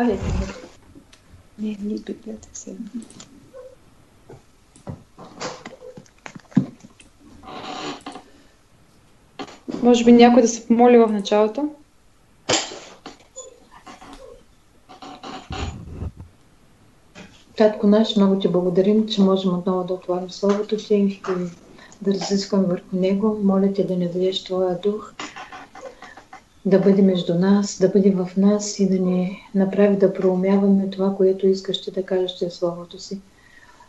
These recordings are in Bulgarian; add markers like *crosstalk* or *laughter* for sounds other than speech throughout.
Палете Не, не Библията сега. Може би някой да се помоли в началото? Татко наш, много ти благодарим, че можем отново да отворим Словото си и да разискваме върху него. Моля те да не дадеш Твоя дух, да бъде между нас, да бъде в нас и да ни направи да проумяваме това, което искаш ти да кажеш чрез Словото си,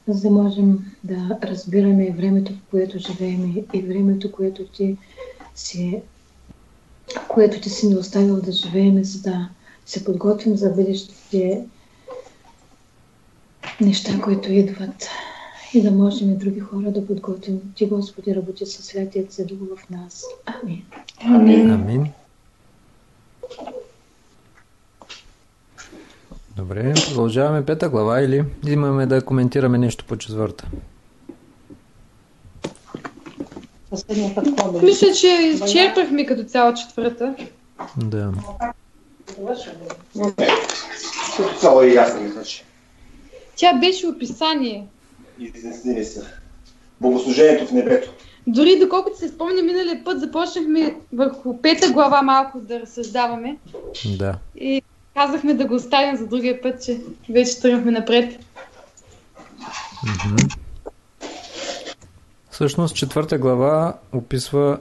за да можем да разбираме и времето, в което живеем и времето, което ти си, което ти си ни оставил да живеем, за да се подготвим за бъдещите неща, които идват и да можем и други хора да подготвим. Ти, Господи, работи със Святият Дух в нас. Амин. Амин. Амин. Добре, продължаваме пета глава или имаме да коментираме нещо по четвърта? Мисля, че изчерпахме като цяла четвърта. Да. Като цяло е ясно. Тя беше описание. Изяснили са. Богослужението в небето. Дори доколкото се спомня миналия път, започнахме върху пета глава малко да разсъждаваме. Да. И казахме да го оставим за другия път, че вече тръгнахме напред. Mm-hmm. Всъщност четвърта глава описва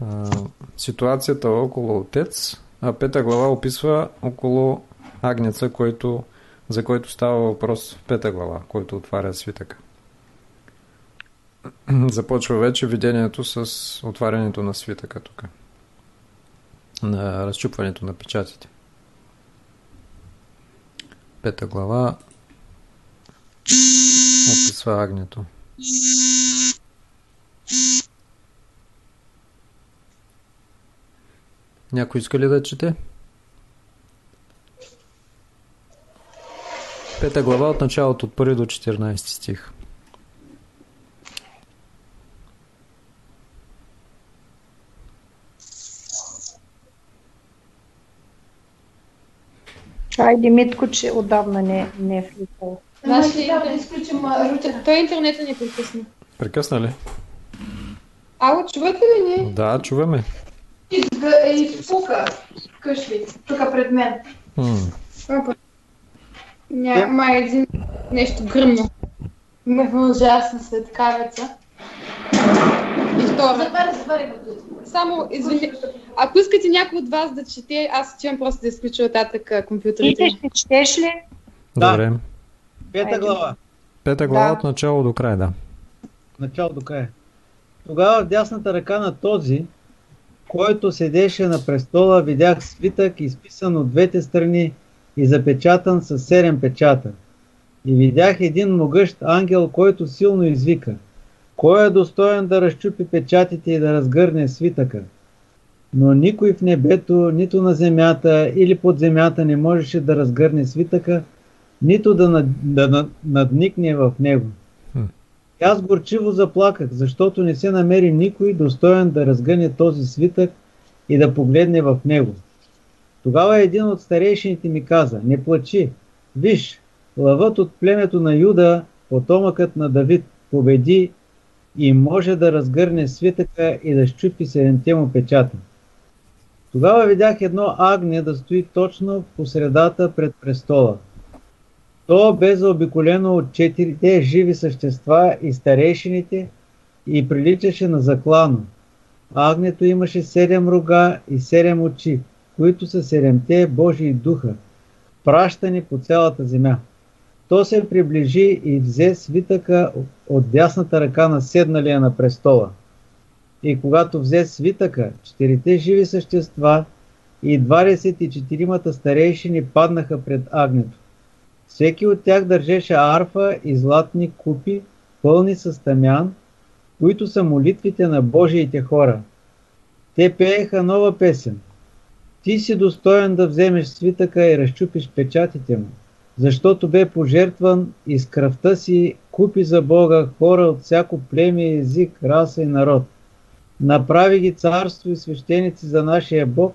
а, ситуацията около отец, а пета глава описва около агнеца, който за който става въпрос в пета глава, който отваря свитъка. *clears throat* Започва вече видението с отварянето на свитъка тук. На разчупването на печатите. Пета глава описва агнето. Някой иска ли да чете? Пета глава от началото от 1 до 14 стих. Айде, Митко, че отдавна не, не е влизал. Значи, да, да изключим Той интернета ни прекъсна. Прекъсна ли? Ало, чувате ли ни? Да, чуваме. И пука къщи, тук пред мен. Няма един нещо гръмно. Ме мължа, аз съм светкавеца. И второ. Затваря, затваря го. Само, извини, ако искате някой от вас да чете, аз отивам просто да изключа оттатък а, Ти ще четеш ли? Да. Добре. Пета глава. Пета глава Да. от начало до край, да. Начало до края. Тогава в дясната ръка на този, който седеше на престола, видях свитък, изписан от двете страни и запечатан с седем печата. И видях един могъщ ангел, който силно извика. Кой е достоен да разчупи печатите и да разгърне свитъка? Но никой в небето, нито на земята или под земята не можеше да разгърне свитъка, нито да, над, да над- надникне в него. И аз горчиво заплаках, защото не се намери никой достоен да разгъне този свитък и да погледне в него. Тогава един от старейшините ми каза, не плачи, виж, лъвът от племето на Юда, потомъкът на Давид, победи и може да разгърне свитъка и да щупи седемте му печата. Тогава видях едно агне да стои точно по средата пред престола. То бе заобиколено от четирите живи същества и старейшините и приличаше на заклано. Агнето имаше седем рога и седем очи, които са седемте Божии духа, пращани по цялата земя. То се приближи и взе свитъка от дясната ръка на седналия на престола. И когато взе свитъка, четирите живи същества и 24-мата старейшини паднаха пред агнето. Всеки от тях държеше арфа и златни купи, пълни с тамян, които са молитвите на Божиите хора. Те пееха нова песен. Ти си достоен да вземеш свитъка и разчупиш печатите му, защото бе пожертван и с кръвта си купи за Бога хора от всяко племе, език, раса и народ. Направи ги царство и свещеници за нашия Бог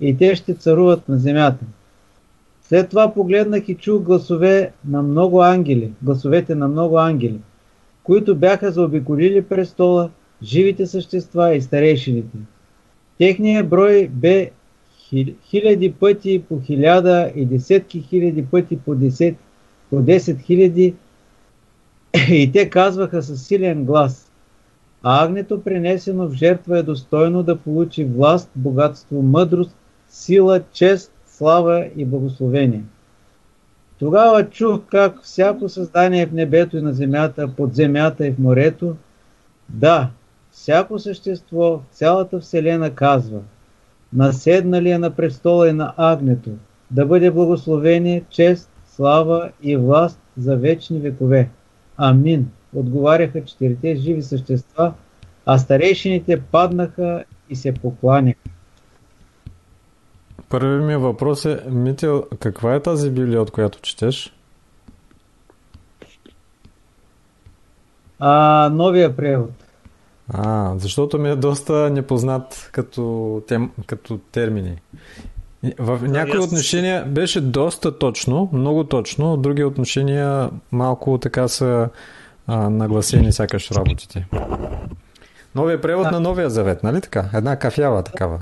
и те ще царуват на земята. След това погледнах и чух гласове на много ангели, гласовете на много ангели, които бяха заобиколили престола, живите същества и старейшините. Техният брой бе хиляди пъти по хиляда и десетки хиляди пъти по десет, по 10 хиляди и те казваха със силен глас а агнето принесено в жертва е достойно да получи власт, богатство, мъдрост, сила, чест, слава и благословение. Тогава чух как всяко създание в небето и на земята, под земята и в морето, да, всяко същество в цялата вселена казва, наседнали е на престола и на агнето, да бъде благословение, чест, слава и власт за вечни векове. Амин. Отговаряха четирите живи същества, а старейшините паднаха и се покланяха. Първи ми въпрос е, Митил, каква е тази Библия, от която четеш? А, новия превод. А, защото ми е доста непознат като, тем, като термини. В някои да, отношения беше доста точно, много точно, в други отношения малко така са а, нагласени сякаш работите. Новия превод да. на Новия Завет, нали така? Една кафява такава.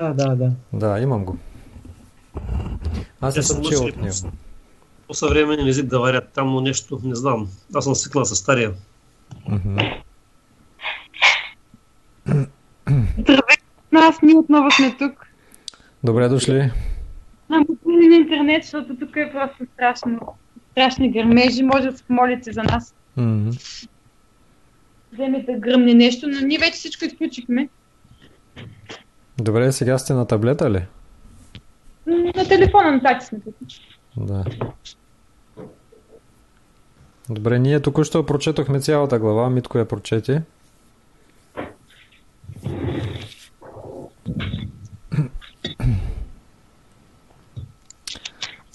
Да, да, да. Да, имам го. Аз не съм чел от него. По съвременен език да варят там нещо, не знам. Аз съм свикнал с стария. Здравейте, нас ние отново сме тук. Добре дошли. На на интернет, защото тук е просто страшно. Страшни гърмежи. Може да се помолите за нас. Mm-hmm. Вземе да гръмне нещо, но ние вече всичко изключихме. Добре, сега сте на таблета ли? На телефона на тати сме тук. Да. Добре, ние току-що прочетохме цялата глава. Митко я прочети.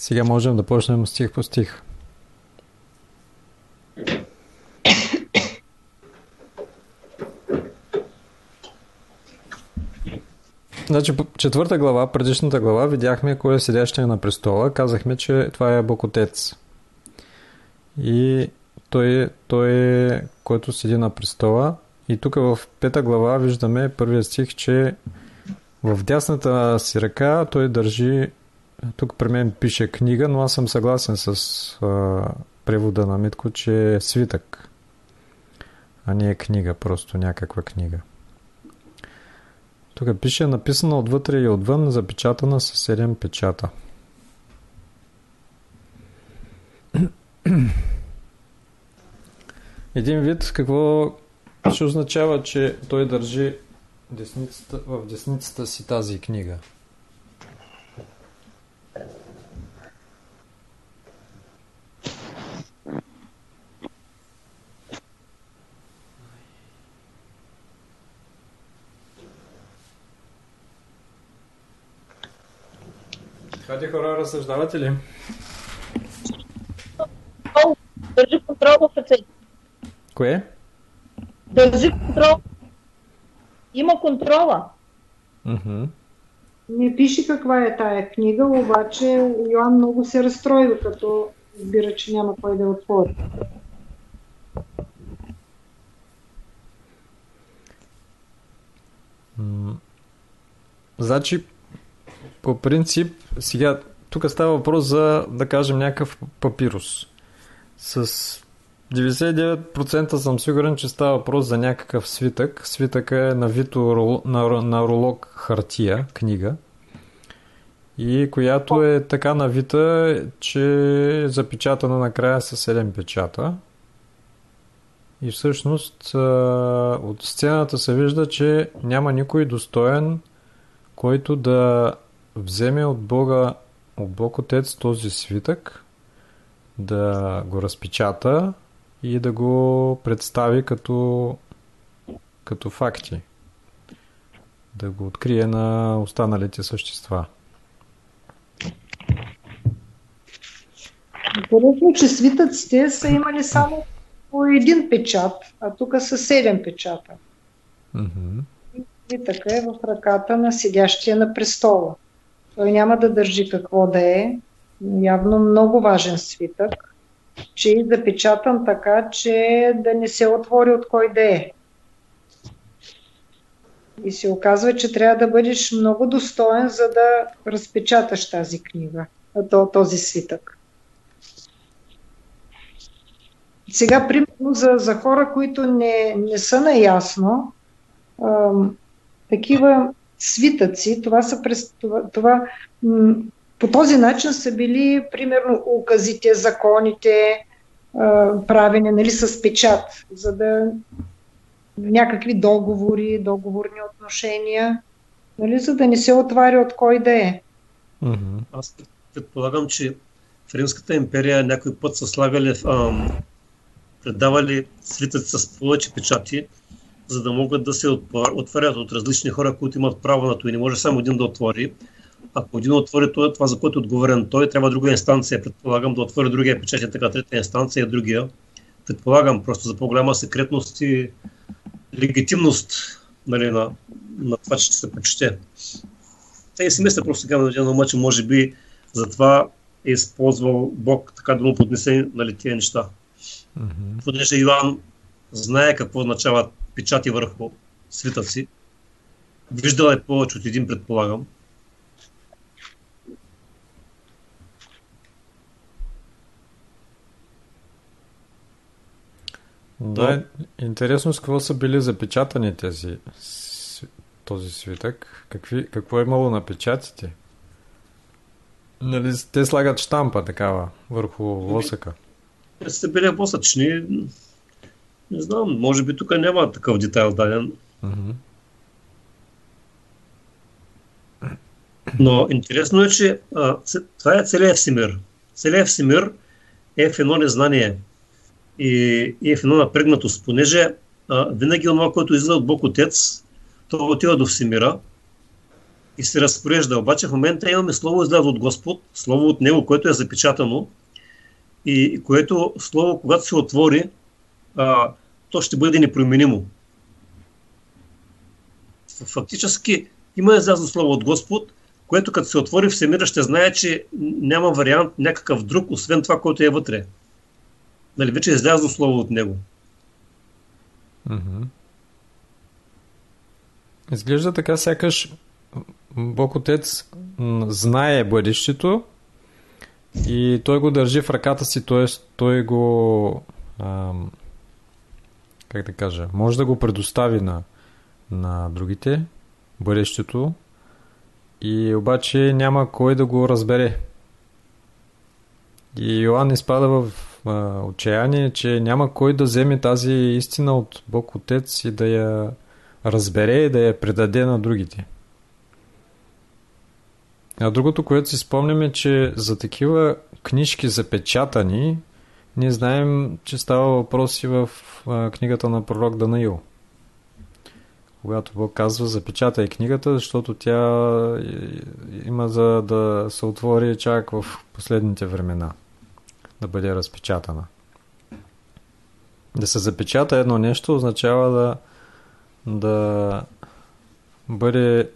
Сега можем да почнем стих по стих. Значи, четвърта глава, предишната глава, видяхме кой е седящия на престола. Казахме, че това е Бог Отец. И той, той е, който седи на престола. И тук в пета глава виждаме първия стих, че в дясната си ръка той държи, тук при мен пише книга, но аз съм съгласен с а, превода на Митко, че е свитък, а не е книга, просто някаква книга. Тук пише написана отвътре и отвън, запечатана с 7 печата. *clears throat* Един вид, какво ще означава, че той държи десницата, в десницата си тази книга? Хайде хора, разсъждавате ли? Държи контрол в ръцете. Кое? Държи контрол. Има контрола. Mm-hmm. Не пише каква е тая книга, обаче Йоан много се разстрои, докато избира, че няма кой да отвори. Значи, по принцип, сега, тук става въпрос за, да кажем, някакъв папирус. С 99% съм сигурен, че става въпрос за някакъв свитък. Свитъка е на вито на, на ролог хартия, книга. И която е така навита, че е запечатана накрая с 7 печата. И всъщност от сцената се вижда, че няма никой достоен, който да вземе от Бога, от Бог Отец този свитък, да го разпечата и да го представи като, като факти. Да го открие на останалите същества. Интересно, че свитъците са имали само по един печат, а тук са седем печата. Mm-hmm. И така е в ръката на седящия на престола. Той няма да държи какво да е, явно много важен свитък, че е запечатан така, че да не се отвори от кой да е. И се оказва, че трябва да бъдеш много достоен, за да разпечаташ тази книга, този свитък. Сега, примерно, за, за хора, които не, не са наясно, такива свитъци, това са през, това, това м- по този начин са били, примерно, указите, законите, правени нали, с печат, за да някакви договори, договорни отношения, нали, за да не се отваря от кой да е. Аз предполагам, че в Римската империя някой път са слагали, ам, предавали свитъци с повече печати, за да могат да се отварят от различни хора, които имат право на това и не може само един да отвори. Ако един отвори това, това за което е отговорен той, трябва друга инстанция, предполагам, да отвори другия печат и така трета инстанция и другия. Предполагам просто за по-голяма секретност и легитимност нали, на, на това, че се почете. Те си мисля просто сега на ума, че може би затова е използвал Бог така да му поднесе нали, тия неща. Mm-hmm. Понеже Йоан знае какво означава печати върху свитъци. Виждал е повече от един, предполагам. Да, интересно с какво са били запечатани тези, този свитък. Какви, какво е имало на печатите? Нали, те слагат штампа такава върху лосъка. Те са били восъчни. Не знам, може би тук няма такъв детайл даден. Mm-hmm. Но интересно е, че а, това е целият всемир. Целият всемир е в едно незнание и, и е в едно напрегнатост, понеже а, винаги това, което излиза от Бог Отец, то отива до всемира и се разпорежда. Обаче в момента имаме Слово излязло от Господ, Слово от Него, което е запечатано и което Слово, когато се отвори, а, то ще бъде непроменимо. Фактически има излязло Слово от Господ, което като се отвори всемира ще знае, че няма вариант някакъв друг, освен това, което е вътре. Нали, вече е излязло Слово от него. Mm-hmm. Изглежда така, сякаш Бог Отец знае бъдещето и той го държи в ръката си, т.е. той го ам, как да кажа, може да го предостави на, на другите, бъдещето, и обаче няма кой да го разбере. И Йоанн изпада в а, отчаяние, че няма кой да вземе тази истина от Бог Отец и да я разбере и да я предаде на другите. А другото, което си спомням е, че за такива книжки запечатани, ние знаем, че става въпрос и в а, книгата на пророк Данаил. Когато Бог казва, запечатай книгата, защото тя има за да се отвори чак в последните времена. Да бъде разпечатана. Да се запечата едно нещо означава да, да бъде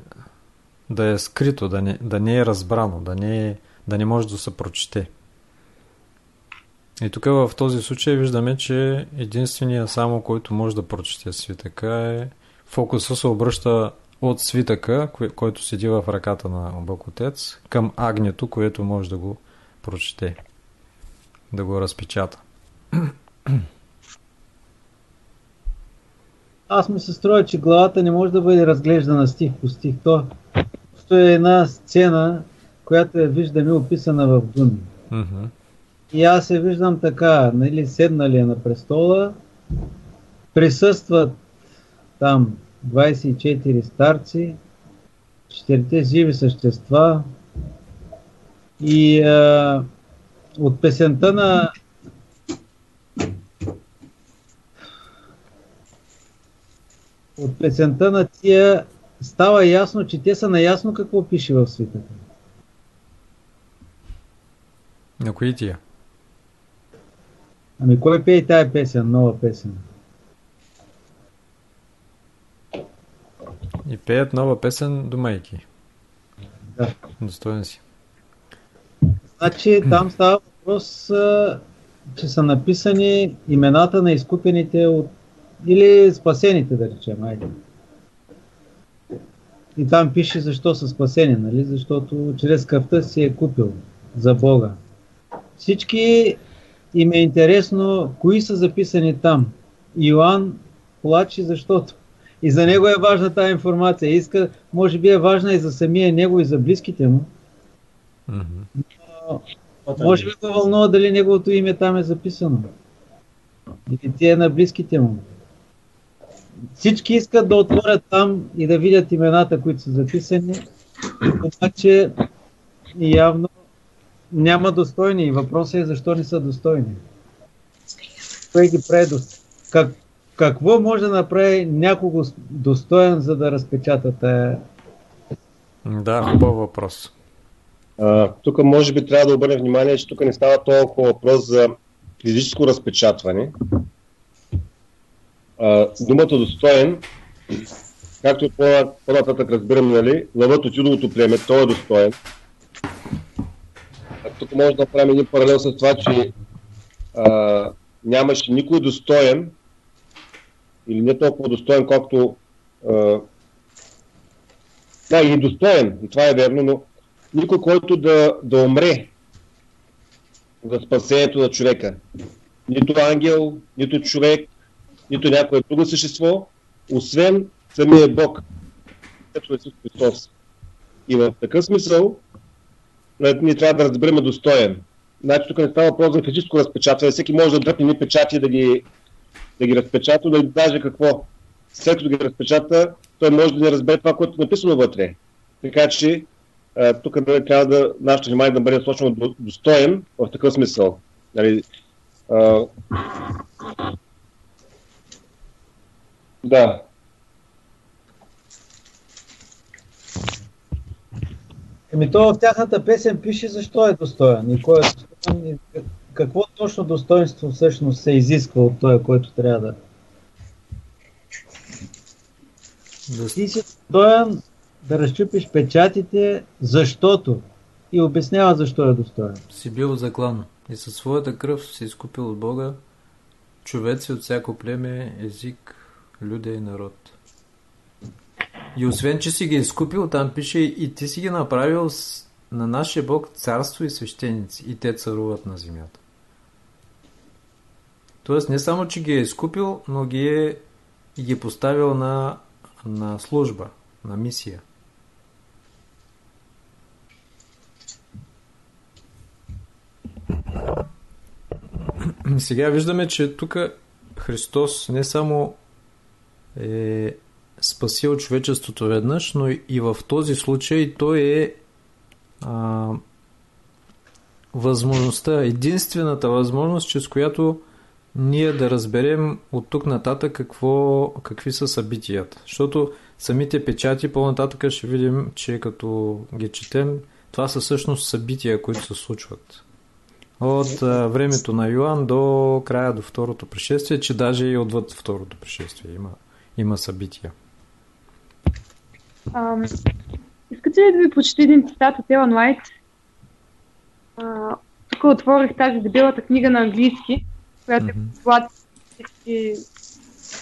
да е скрито, да не, да не е разбрано, да не, е, да не може да се прочете. И тук в този случай виждаме, че единствения само, който може да прочете свитъка е фокуса се обръща от свитъка, който седи в ръката на Бог Отец, към агнето, което може да го прочете, да го разпечата. *clears throat* Аз ми се строя, че главата не може да бъде разглеждана стих по стих. То, то е една сцена, която я виждаме описана в думи. Mm-hmm. И аз се виждам така, нали, седнали е на престола, присъстват там 24 старци, 4 живи същества и а, от песента на от песента на тия става ясно, че те са наясно какво пише в свитата. На кои тия? Ами кой пее тая песен, нова песен? И пеят нова песен до майки. Да. Достоен си. Значи там става въпрос, че са написани имената на изкупените от или спасените, да речем, айде. И там пише защо са спасени, нали? Защото чрез кръвта си е купил за Бога. Всички им е интересно кои са записани там. Иоанн плаче, защото и за него е важна тази информация. Иска, може би е важна и за самия него, и за близките му. Но, може би го вълнува дали неговото име там е записано. Или тия на близките му. Всички искат да отворят там и да видят имената, които са записани, обаче явно няма достойни. Въпросът е защо не са достойни. Кой ги прави? Как, какво може да направи някого достоен, за да разпечата тая? Да, хубав въпрос. А, тук може би трябва да обърнем внимание, че тук не става толкова въпрос за физическо разпечатване. А, думата достоен, както по-нататък разбираме, нали, лъвът от юдовото племе, той е достоен. Тук може да направим един паралел с това, че а, нямаше никой достоен, или не толкова достоен, колкото а, да, и достоен, и това е верно, но никой, който да, да умре за спасението на човека. Нито ангел, нито човек, нито някое друго същество, освен самия Бог, като Исус Христос. И в такъв смисъл ние трябва да разберем достоен. Значи тук не става въпрос за физическо разпечатване. Всеки може да дръпне ни печати да ги, да ги разпечата, да даже какво. След като ги разпечата, той може да не разбере това, което е написано вътре. Така че тук да трябва да нашето внимание да бъде точно достоен в такъв смисъл. Нали, а, да. Еми то в тяхната песен пише защо е достоен и кой е достоен и какво точно достоинство всъщност се изисква от той, който трябва да... Да си достоен да разчупиш печатите, защото и обяснява защо е достоен. Си бил заклан и със своята кръв си изкупил от Бога човеци от всяко племе, език, люде и народ. И освен, че си ги изкупил, там пише и ти си ги направил с, на нашия Бог царство и свещеници и те царуват на земята. Тоест не само, че ги е изкупил, но ги е и ги е поставил на, на служба, на мисия. Сега виждаме, че тук Христос не само е спасил човечеството веднъж, но и в този случай той е а, възможността, единствената възможност, чрез която ние да разберем от тук нататък какво, какви са събитията. Защото самите печати по-нататък ще видим, че като ги четем, това са всъщност събития, които се случват. От а, времето на Йоан до края до второто пришествие, че даже и отвъд второто пришествие има, има събития. Ам, искате ли да ви прочета един цитат от Елан Лайт? тук отворих тази дебелата книга на английски, която mm-hmm. е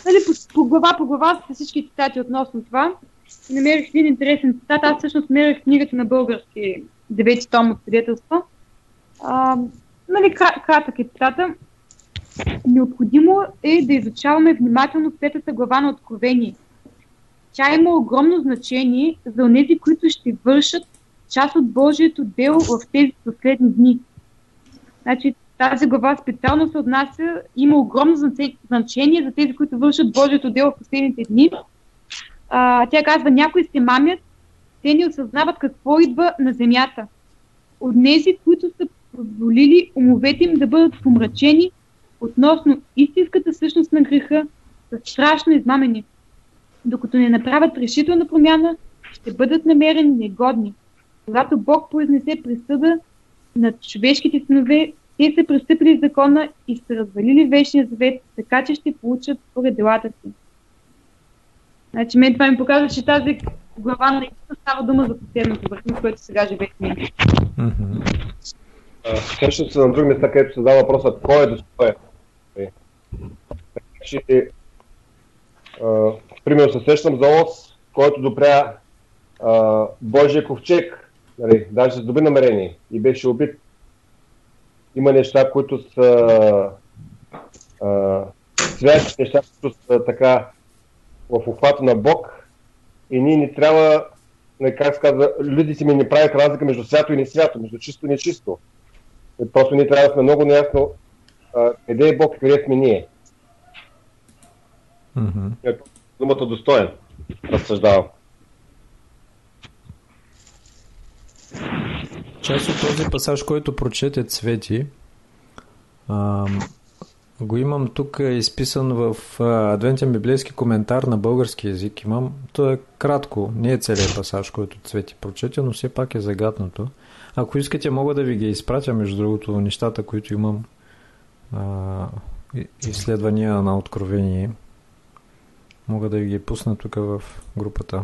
нали, по, по глава по глава са всички цитати относно това. И намерих един интересен цитат. Аз всъщност намерих книгата на български девети том от свидетелства. А, нали, кратък е цитата. Необходимо е да изучаваме внимателно петата глава на Откровение. Тя има огромно значение за тези, които ще вършат част от Божието дело в тези последни дни. Значи, тази глава специално се отнася, има огромно значение за тези, които вършат Божието дело в последните дни. А, тя казва, някои се мамят, те не осъзнават какво идва на земята. От тези, които са позволили умовете им да бъдат помрачени относно истинската същност на греха, са страшно измамени. Докато не направят решителна промяна, ще бъдат намерени негодни. Когато Бог произнесе присъда над човешките синове, те са престъпили закона и са развалили вечния завет, така че ще получат според делата си. Значи, мен това ми показва, че тази глава наистина става дума за последното върху, което сега живеем. Също се на други места, където се дава въпросът кой е достоен. Значи, примерно се сещам за Ос, който допря а, Божия ковчег, нали, даже с добри намерения и беше убит. Има неща, които са свящи неща, които са така в охвата на Бог и ние ни трябва, нали, как се казва, люди си ми не правят разлика между свято и несвято, между чисто и нечисто. Просто ние трябва да сме много неясно къде е Бог и къде сме ние. Mm-hmm. Думата достоен, разсъждавам. Част от този пасаж, който прочете Цвети, а, го имам тук изписан в Адвентен библейски коментар на български язик. Имам, то е кратко, не е целият пасаж, който Цвети прочете, но все пак е загаднато. Ако искате, мога да ви ги изпратя, между другото, нещата, които имам а, изследвания на откровение. Мога да ви ги пусна тук в групата.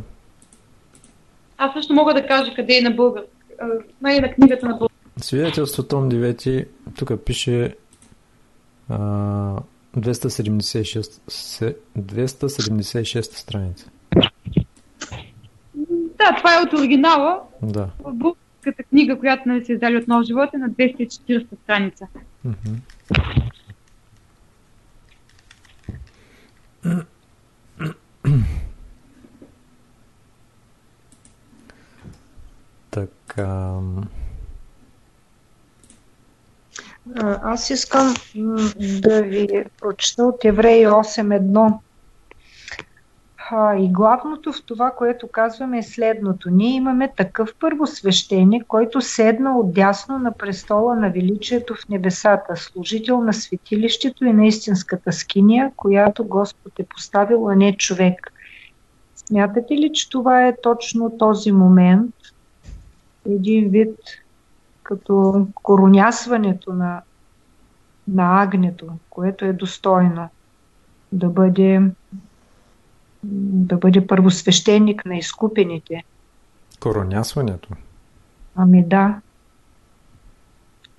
Аз също мога да кажа къде е на българ. Най- на книгата на българ. Свидетелство Том 9, тук пише а, 276, 276 страница. Да, това е от оригинала. Да. В българската книга, която нали, се издали от нов живот е на 240 страница. Така. Аз искам да ви прочета от Евреи 8.1. И главното в това, което казваме е следното. Ние имаме такъв първосвещеник, който седна отдясно на престола на величието в небесата, служител на светилището и на истинската скиния, която Господ е поставил, а не човек. Смятате ли, че това е точно този момент, един вид като коронясването на, на агнето, което е достойно да бъде да бъде първосвещеник на изкупените. Коронясването? Ами да.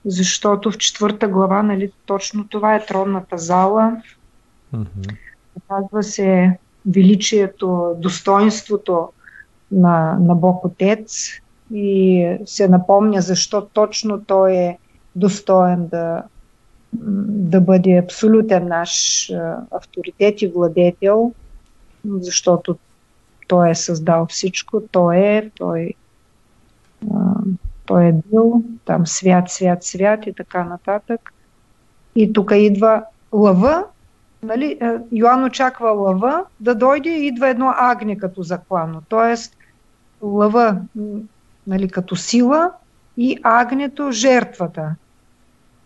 Защото в четвърта глава, нали, точно това е тронната зала. Mm-hmm. Казва се величието, достоинството на, на Бог Отец и се напомня защо точно той е достоен да, да бъде абсолютен наш авторитет и владетел – защото той е създал всичко, той е, той, а, той е бил там свят, свят, свят и така нататък. И тук идва лъва, нали, Йоанн очаква лъва да дойде и идва едно агне като заклано. Тоест лъва нали, като сила и агнето жертвата.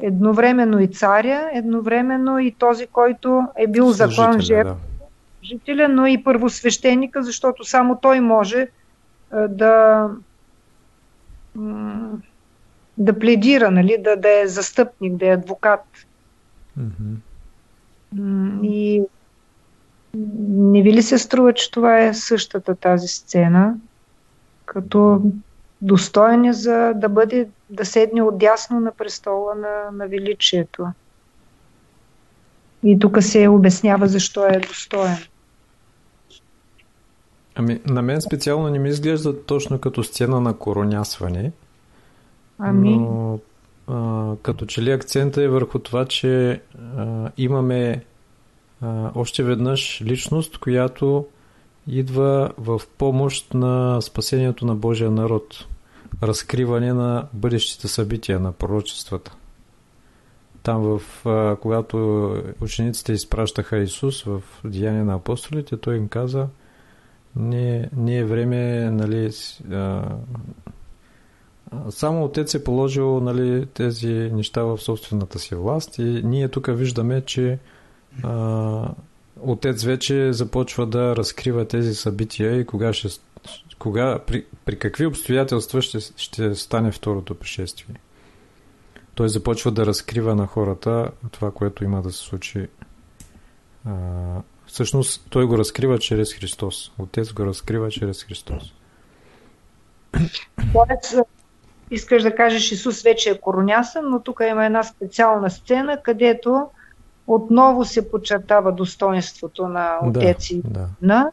Едновременно и царя, едновременно и този, който е бил заклан жертва. Да жителя, но и първосвещеника, защото само той може да, да пледира, нали, да, да е застъпник, да е адвокат. Mm-hmm. И не ви ли се струва, че това е същата тази сцена, като достойен за да бъде, да седне отдясно на престола на, на величието. И тук се обяснява защо е достоен. Ами, на мен специално не ми изглежда точно като сцена на коронясване. Ами. Но а, като че ли акцента е върху това, че а, имаме а, още веднъж личност, която идва в помощ на спасението на Божия народ. Разкриване на бъдещите събития, на пророчествата. Там, в, а, когато учениците изпращаха Исус в Деяния на апостолите, той им каза – не, не е време, нали, а, само отец е положил нали, тези неща в собствената си власт и ние тук виждаме, че а, отец вече започва да разкрива тези събития и кога ще, кога, при, при какви обстоятелства ще, ще стане второто пришествие. Той започва да разкрива на хората това, което има да се случи а, Всъщност той го разкрива чрез Христос. Отец го разкрива чрез Христос. Тоест, искаш да кажеш Исус вече е коронясан, но тук има една специална сцена, където отново се подчертава достоинството на отец и да, да.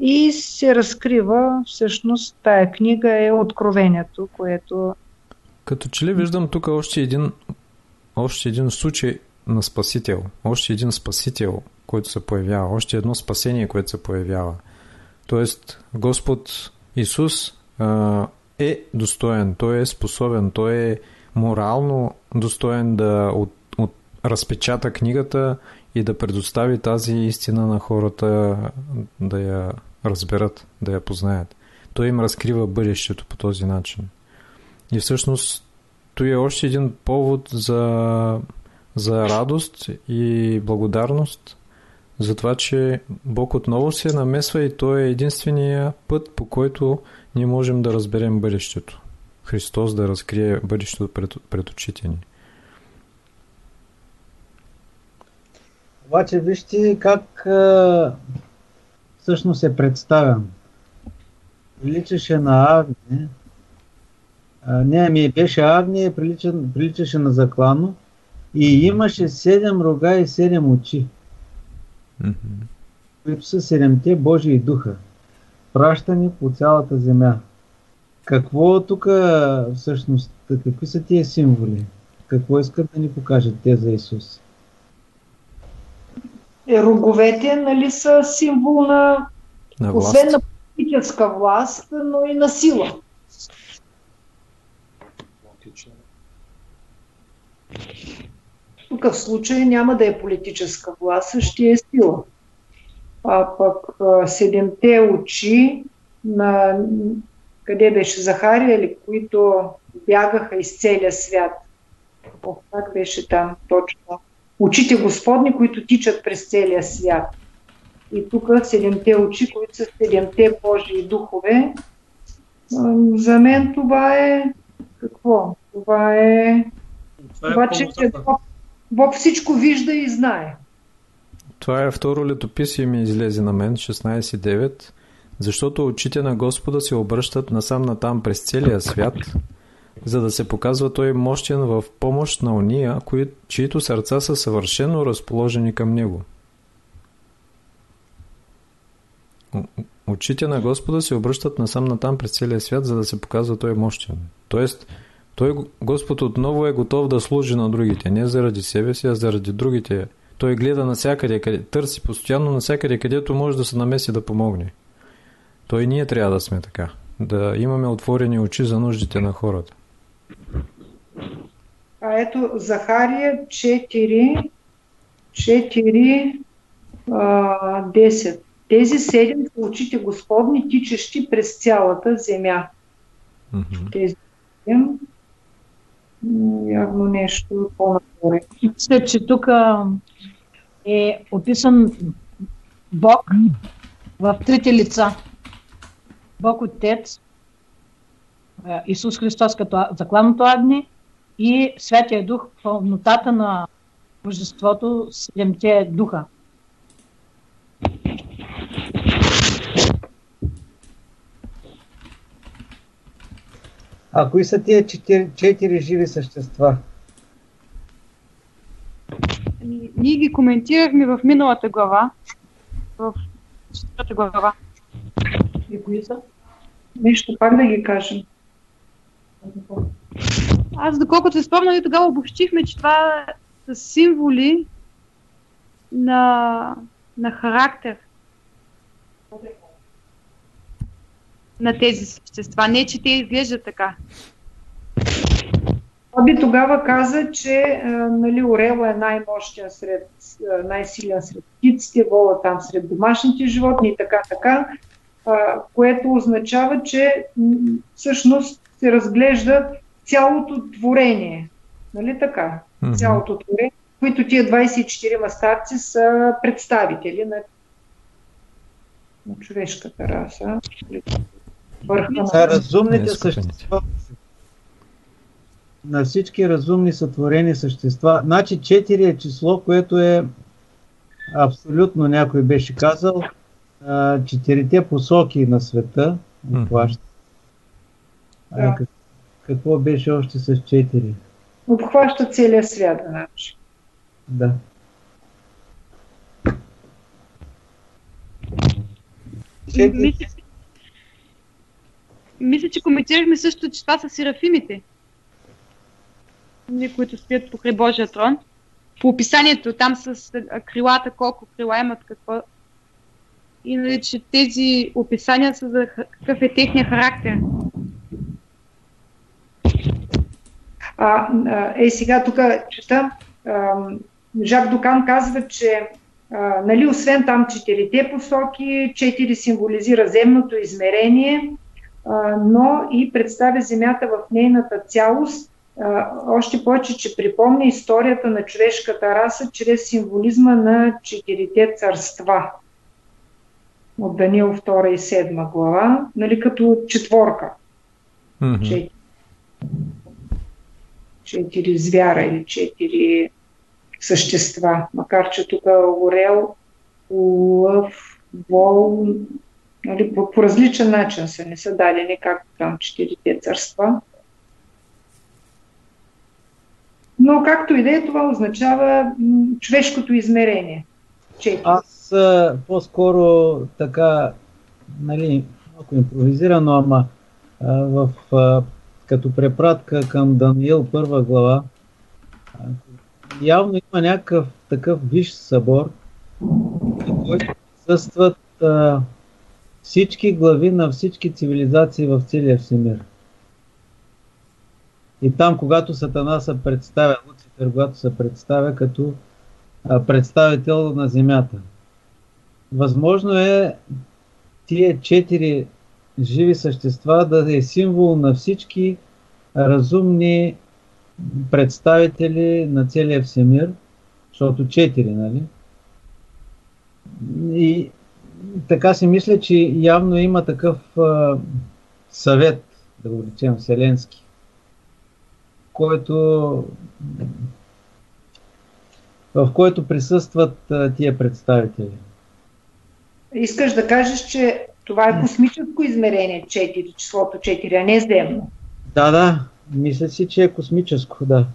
и се разкрива всъщност тая книга е Откровението, което... Като че ли виждам тук още един, още един случай на спасител, още един спасител, който се появява, още едно спасение, което се появява. Тоест Господ Исус а, е достоен, той е способен, той е морално достоен да от, от, разпечата книгата и да предостави тази истина на хората да я разберат, да я познаят. Той им разкрива бъдещето по този начин. И всъщност той е още един повод за, за радост и благодарност за това, че Бог отново се намесва и Той е единствения път, по който ние можем да разберем бъдещето. Христос да разкрие бъдещето пред, пред очите ни. Обаче вижте как а, всъщност е представен. Приличаше на Агни. А, не, ми беше Агния, прилича, приличаше на заклано. И имаше седем рога и седем очи, mm-hmm. които са седемте Божии духа пращани по цялата земя. Какво тук всъщност, какви са тия символи? Какво искат да ни покажат те за Исус? Е, роговете нали, са символ на, на освен на политическа власт, но и на сила. Тук в случай няма да е политическа власт, ще е сила а пък седемте очи на къде беше Захария или които бягаха из целия свят. О, как беше там точно? Очите Господни, които тичат през целия свят. И тук седемте очи, които са седемте Божии духове. За мен това е какво? Това е това, е това че Бог, Бог всичко вижда и знае. Това е второ летописие ми излезе на мен, 16.9, защото очите на Господа се обръщат насам натам през целия свят, за да се показва Той мощен в помощ на уния, кои, чието сърца са съвършено разположени към Него. Очите на Господа се обръщат насам натам през целия свят, за да се показва Той мощен. Тоест, той Господ отново е готов да служи на другите, не заради себе си, а заради другите той гледа навсякъде, къде, търси постоянно навсякъде, където може да се намеси да помогне. Той ние трябва да сме така. Да имаме отворени очи за нуждите на хората. А ето Захария 4, 4, 10. Тези седем са очите Господни, тичащи през цялата земя. Mm-hmm. Тези седем, явно нещо по-нагоре. Мисля, че тук е описан Бог в трите лица. Бог Отец, Исус Христос като закланото агне и Святия Дух пълнотата на Божеството, седемте духа. А кои са тия четири, четири живи същества? Ние ги коментирахме в миналата глава, в четвърта глава. И кои са? Нещо пак да ги кажем. Аз, доколкото се спомням, тогава обобщихме, че това са символи на, на характер на тези същества. Не, че те изглеждат така. Аби тогава каза, че нали, Орела е най-мощен сред, най-силен сред птиците, вола там сред домашните животни и така, така, което означава, че всъщност се разглежда цялото творение. Нали така? Mm-hmm. Цялото творение, които тия 24 старци са представители на, на човешката раса. Върха на... Разумните същества на всички разумни сътворени същества. Значи 4 е число, което е абсолютно, някой беше казал, четирите посоки на света. Да. какво беше още с 4? Обхваща целия свят, значи. Да. Мисля, мисля, че коментирахме също, че това са серафимите, които стоят покрай Божия трон. По описанието там с крилата, колко крила имат, какво. И нали, че тези описания са за какъв е техния характер. А, е, сега тук чета, Жак Докан казва, че а, нали, освен там четирите посоки, четири символизира земното измерение, но и представя Земята в нейната цялост, още повече, че припомня историята на човешката раса чрез символизма на четирите царства от Даниил 2 и 7 глава, нали, като четворка. Mm-hmm четири звяра или четири същества. Макар, че тук Орел, лъв, вол, нали, по, по различен начин са не са дадени, както там четирите царства. Но както и да е, това означава човешкото измерение. Четири. Аз а, по-скоро така, нали, малко импровизирано, ама а, в а, като препратка към Даниил първа глава, явно има някакъв такъв виш събор, в който присъстват а, всички глави на всички цивилизации в целия всемир. И там, когато Сатана се представя, Луцифер, когато се представя като представител на Земята. Възможно е тия четири живи същества да е символ на всички разумни представители на целия всемир, защото четири, нали? И така си мисля, че явно има такъв а, съвет, да го речем, вселенски, който в който присъстват а, тия представители. Искаш да кажеш, че това е космическо измерение 4, числото 4, а не земно. Да, да. Мисля си, че е космическо, да.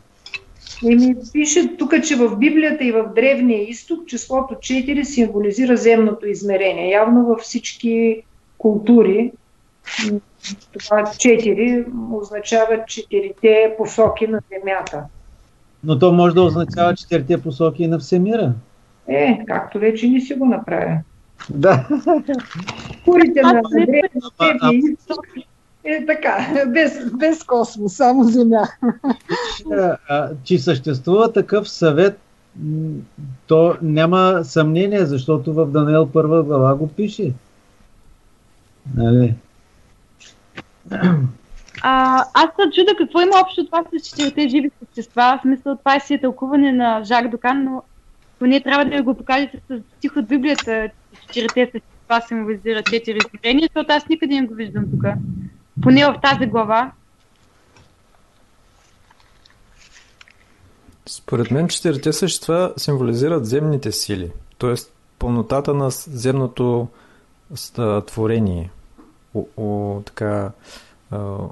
И ми пише тук, че в Библията и в Древния изток числото 4 символизира земното измерение. Явно във всички култури това 4 означава четирите посоки на Земята. Но то може да означава четирите посоки на Всемира. Е, както вече ни си го направя. Да. Курите на древни е така, без, без космос, само Земя. Че съществува такъв съвет, то няма съмнение, защото в Даниел първа глава го пише. Нали? А, аз се чуда какво има общо това с четирите живи същества. В смисъл това е си е тълкуване на Жак Докан, но поне трябва да го покажете с стих от Библията, четирите същества символизира четири измерения, защото аз никъде не го виждам тук. Поне в тази глава. Според мен четирите същества символизират земните сили, т.е. пълнотата на земното творение. О, о, така, о,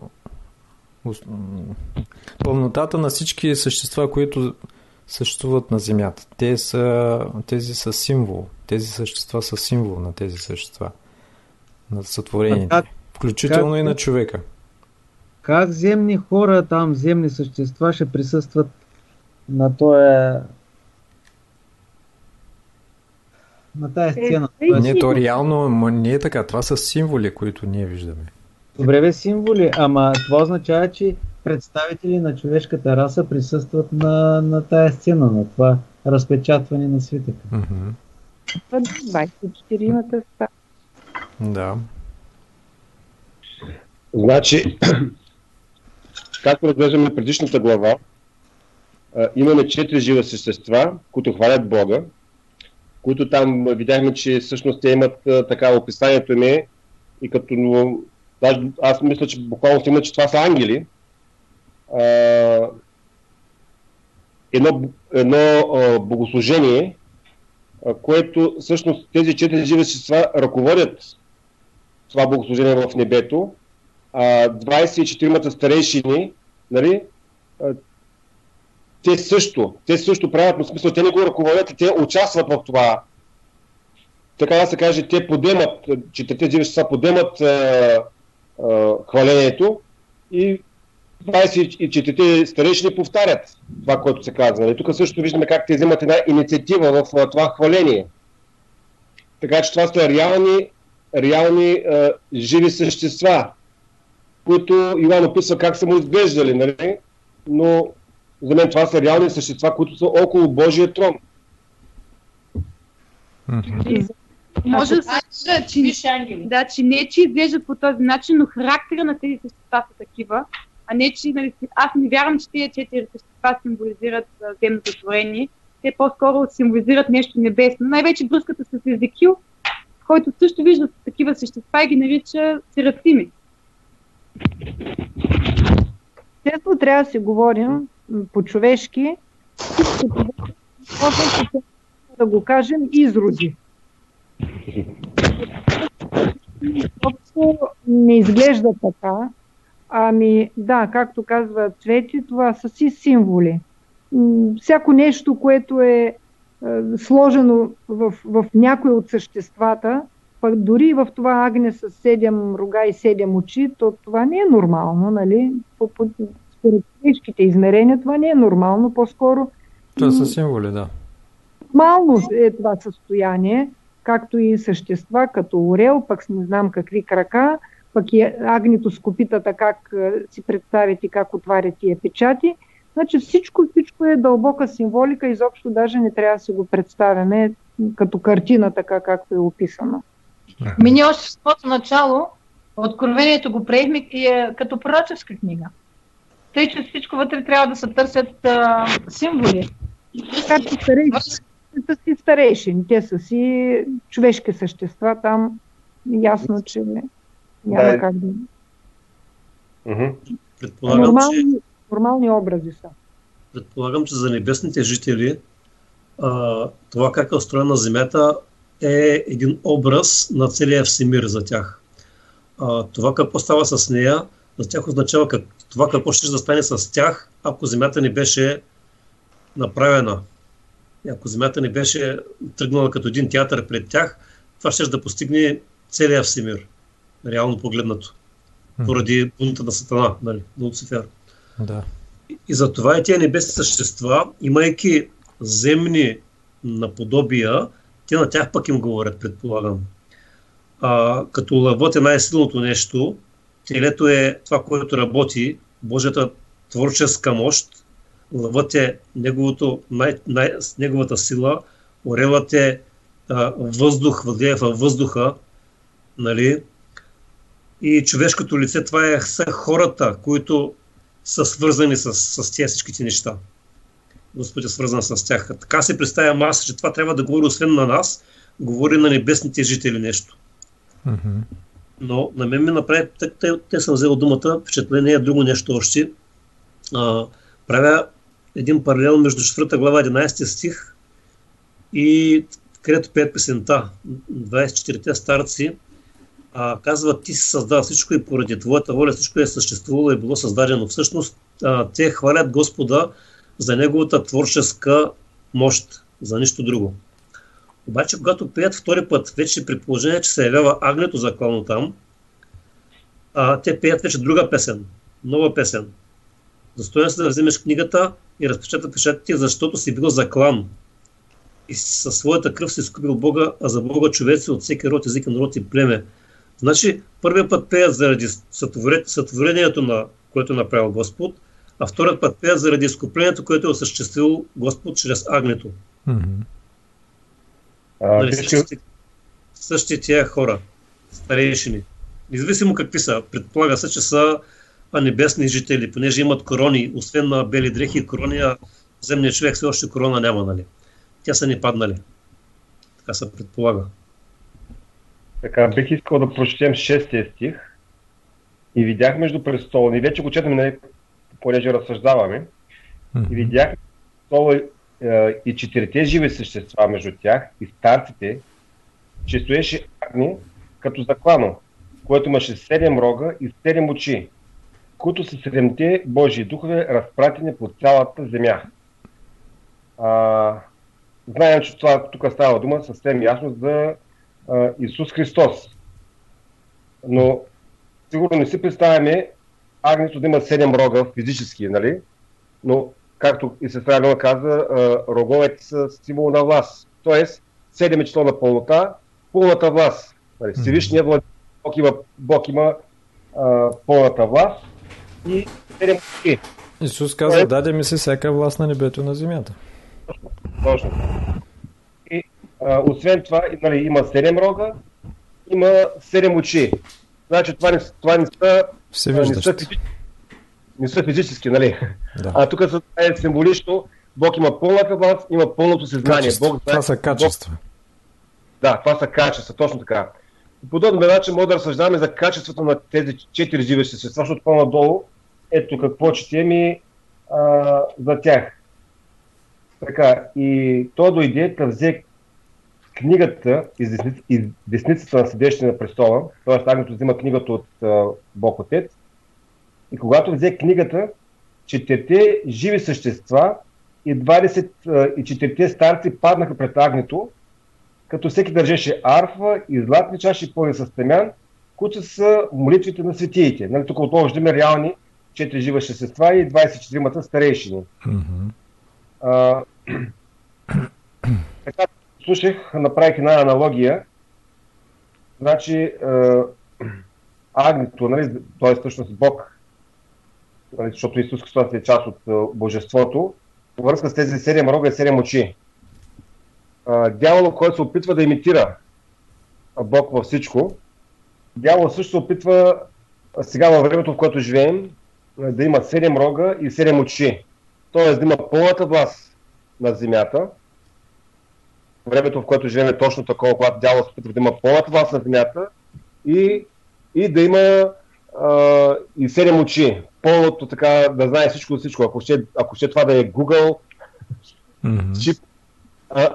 пълнотата на всички същества, които съществуват на Земята. Те са, тези са символ. Тези същества са символ на тези същества. На сътворените. Включително как, и на човека. Как земни хора, там земни същества ще присъстват на този на тази е, сцена. Е, не, то реално не е така. Това са символи, които ние виждаме. Добре, бе, символи, ама това означава, че представители на човешката раса присъстват на, на тая сцена, на това разпечатване на свитъка. Mm-hmm. 24-мата Да. Значи, *clears throat* както разглеждаме предишната глава, имаме четири живи същества, които хвалят Бога, които там видяхме, че всъщност те имат така описанието ми и като аз мисля, че буквално има, че това са ангели, а, едно, едно а, богослужение, а, което всъщност тези четири живи същества ръководят това богослужение в небето, 24-мата старейшини, нали, те също, те също правят, но смисъл, те не го ръководят те участват в това. Така да се каже, те подемат, че те живи са подемат а, а, хвалението и 24-те старейшини повтарят това, което се казва. И тук също виждаме как те вземат една инициатива в това хваление. Така че това са реални, реални а, живи същества, които Иван описва как са му изглеждали, нали? но за мен това са реални същества, които са около Божия трон. Може да се че, да, че не, че изглеждат по този начин, но характера на тези същества са такива, а не, че нали, аз не вярвам, че тези четири същества символизират земното творение. Те по-скоро символизират нещо небесно. Най-вече връзката с Езекил, който също вижда такива същества и ги нарича серафими. Често трябва да си говорим по-човешки, да го кажем изроди. не изглежда така, Ами да, както казва Цвети, това са си символи. Всяко нещо, което е, е сложено в, в някой от съществата, пък дори в това агне с седем рога и седем очи, то това не е нормално, нали? По, по, според всичките измерения това не е нормално, по-скоро... Това са символи, да. Нормално е това състояние, както и същества, като орел, пък не знам какви крака, пък и агнето с копитата, как си представите, как отваря тия печати. Значи всичко, всичко е дълбока символика, изобщо даже не трябва да си го представяме като картина, така както е описано. Ми ние още в самото начало, Откровението го приехме и е като пророческа книга. Тъй, че всичко вътре трябва да се търсят а, символи. Както старейшини, са си старейшини, те са си човешки същества, там ясно, че няма да. как да. Предполагам, нормални, че... нормални образи са. Предполагам, че за небесните жители а, това как е устроена Земята е един образ на целия всемир за тях. А, това какво става с нея, за тях означава как, това какво ще да стане с тях, ако Земята не беше направена. И ако Земята не беше тръгнала като един театър пред тях, това ще да постигне целия всемир реално погледнато. Поради бунта на Сатана, нали, на Луцифер. Да. И, затова и тези небесни същества, имайки земни наподобия, те на тях пък им говорят, предполагам. А, като лъвът е най-силното нещо, телето е това, което работи, Божията творческа мощ, лъвът е неговото, най, най, неговата сила, орелът е а, въздух, владее във въздуха, нали, и човешкото лице, това е, са хората, които са свързани с, с тези всичките неща. Господ е свързан с тях. Така се представя аз, че това трябва да говори освен на нас, говори на небесните жители нещо. Mm-hmm. Но на мен ми направи, те, те съм взел думата, впечатление е друго нещо още. А, правя един паралел между 4 глава 11 стих и където пеят песента. 24-те старци а, казват, ти си създал всичко и поради твоята воля всичко е съществувало и било създадено. Всъщност, а, те хвалят Господа за неговата творческа мощ, за нищо друго. Обаче, когато пеят втори път, вече при положение, че се явява агнето заклано там, а, те пеят вече друга песен, нова песен. Застоен се да вземеш книгата и разпечата печатите, защото си бил заклан. И със своята кръв си изкупил Бога, а за Бога човеци от всеки род, език, народ и племе. Значи, първият път пеят заради сътворението, на което е направил Господ, а вторият път пеят заради изкуплението, което е осъществил Господ чрез агнето. Mm-hmm. Нали, същите, същите тия хора, старейшини. Независимо какви са, предполага се, че са небесни жители, понеже имат корони, освен на бели дрехи и корони, а земният човек все още корона няма, нали? Тя са ни паднали. Така се предполага. Така, бих искал да прочетем шестия стих. И видях между престола, и вече го четем, нали, понеже разсъждаваме, mm-hmm. и видях престола е, и четирите живи същества между тях, и старците, че стоеше агни като заклано. което имаше седем рога и седем очи, които са седемте Божии духове, разпратени по цялата земя. А, знаем, че това тук става дума съвсем ясно за а, Исус Христос. Но сигурно не си представяме агнето да има седем рога физически, нали? Но, както и сестра Елена каза, роговете са символ на власт. Тоест, седем е число на пълнота, пълната власт. Нали? Всевишния влад... Бог има, Бог има а, пълната власт и седем очи. Исус каза, даде ми се всяка власт на небето и на земята. Точно. И а, освен това, нали, има седем рога, има седем очи. Значи това не, това не са, не са, физически, не са физически, нали? Да. А тук е символично, Бог има пълната власт, има пълното съзнание. Бог това са качества. Бог... Да, това са качества, точно така. По подобен начин може да разсъждаваме за качеството на тези четири живи същества, защото по-надолу ето какво четем и а, за тях. Така, и то дойде, да взе книгата из, из десницата на седещия на престола, т.е. Агнето взима книгата от а, Бог Отец, и когато взе книгата, четирите живи същества и 24 старци паднаха пред Агнето, като всеки държеше арфа и златни чаши пълни с темян, които са молитвите на светиите. Нали, тук отново виждаме реални четири живи същества и 24-мата старейшини. Mm-hmm. А, *clears throat* така, слушах, направих една аналогия. Значи, е, агнето, нали, т.е. всъщност Бог, нали, защото Исус Христос е част от е, Божеството, връзка с тези седем рога и седем очи. Дявол, който се опитва да имитира Бог във всичко, дявол също се опитва сега във времето, в което живеем, да има седем рога и седем очи. Тоест да има пълната власт на земята, времето, в което живеем е точно такова, когато дявол се опитва да има пълната власт на земята и, и да има а, и седем очи. Пълното така, да знае всичко от всичко. Ако ще, ако ще това да е Google, mm-hmm. чип,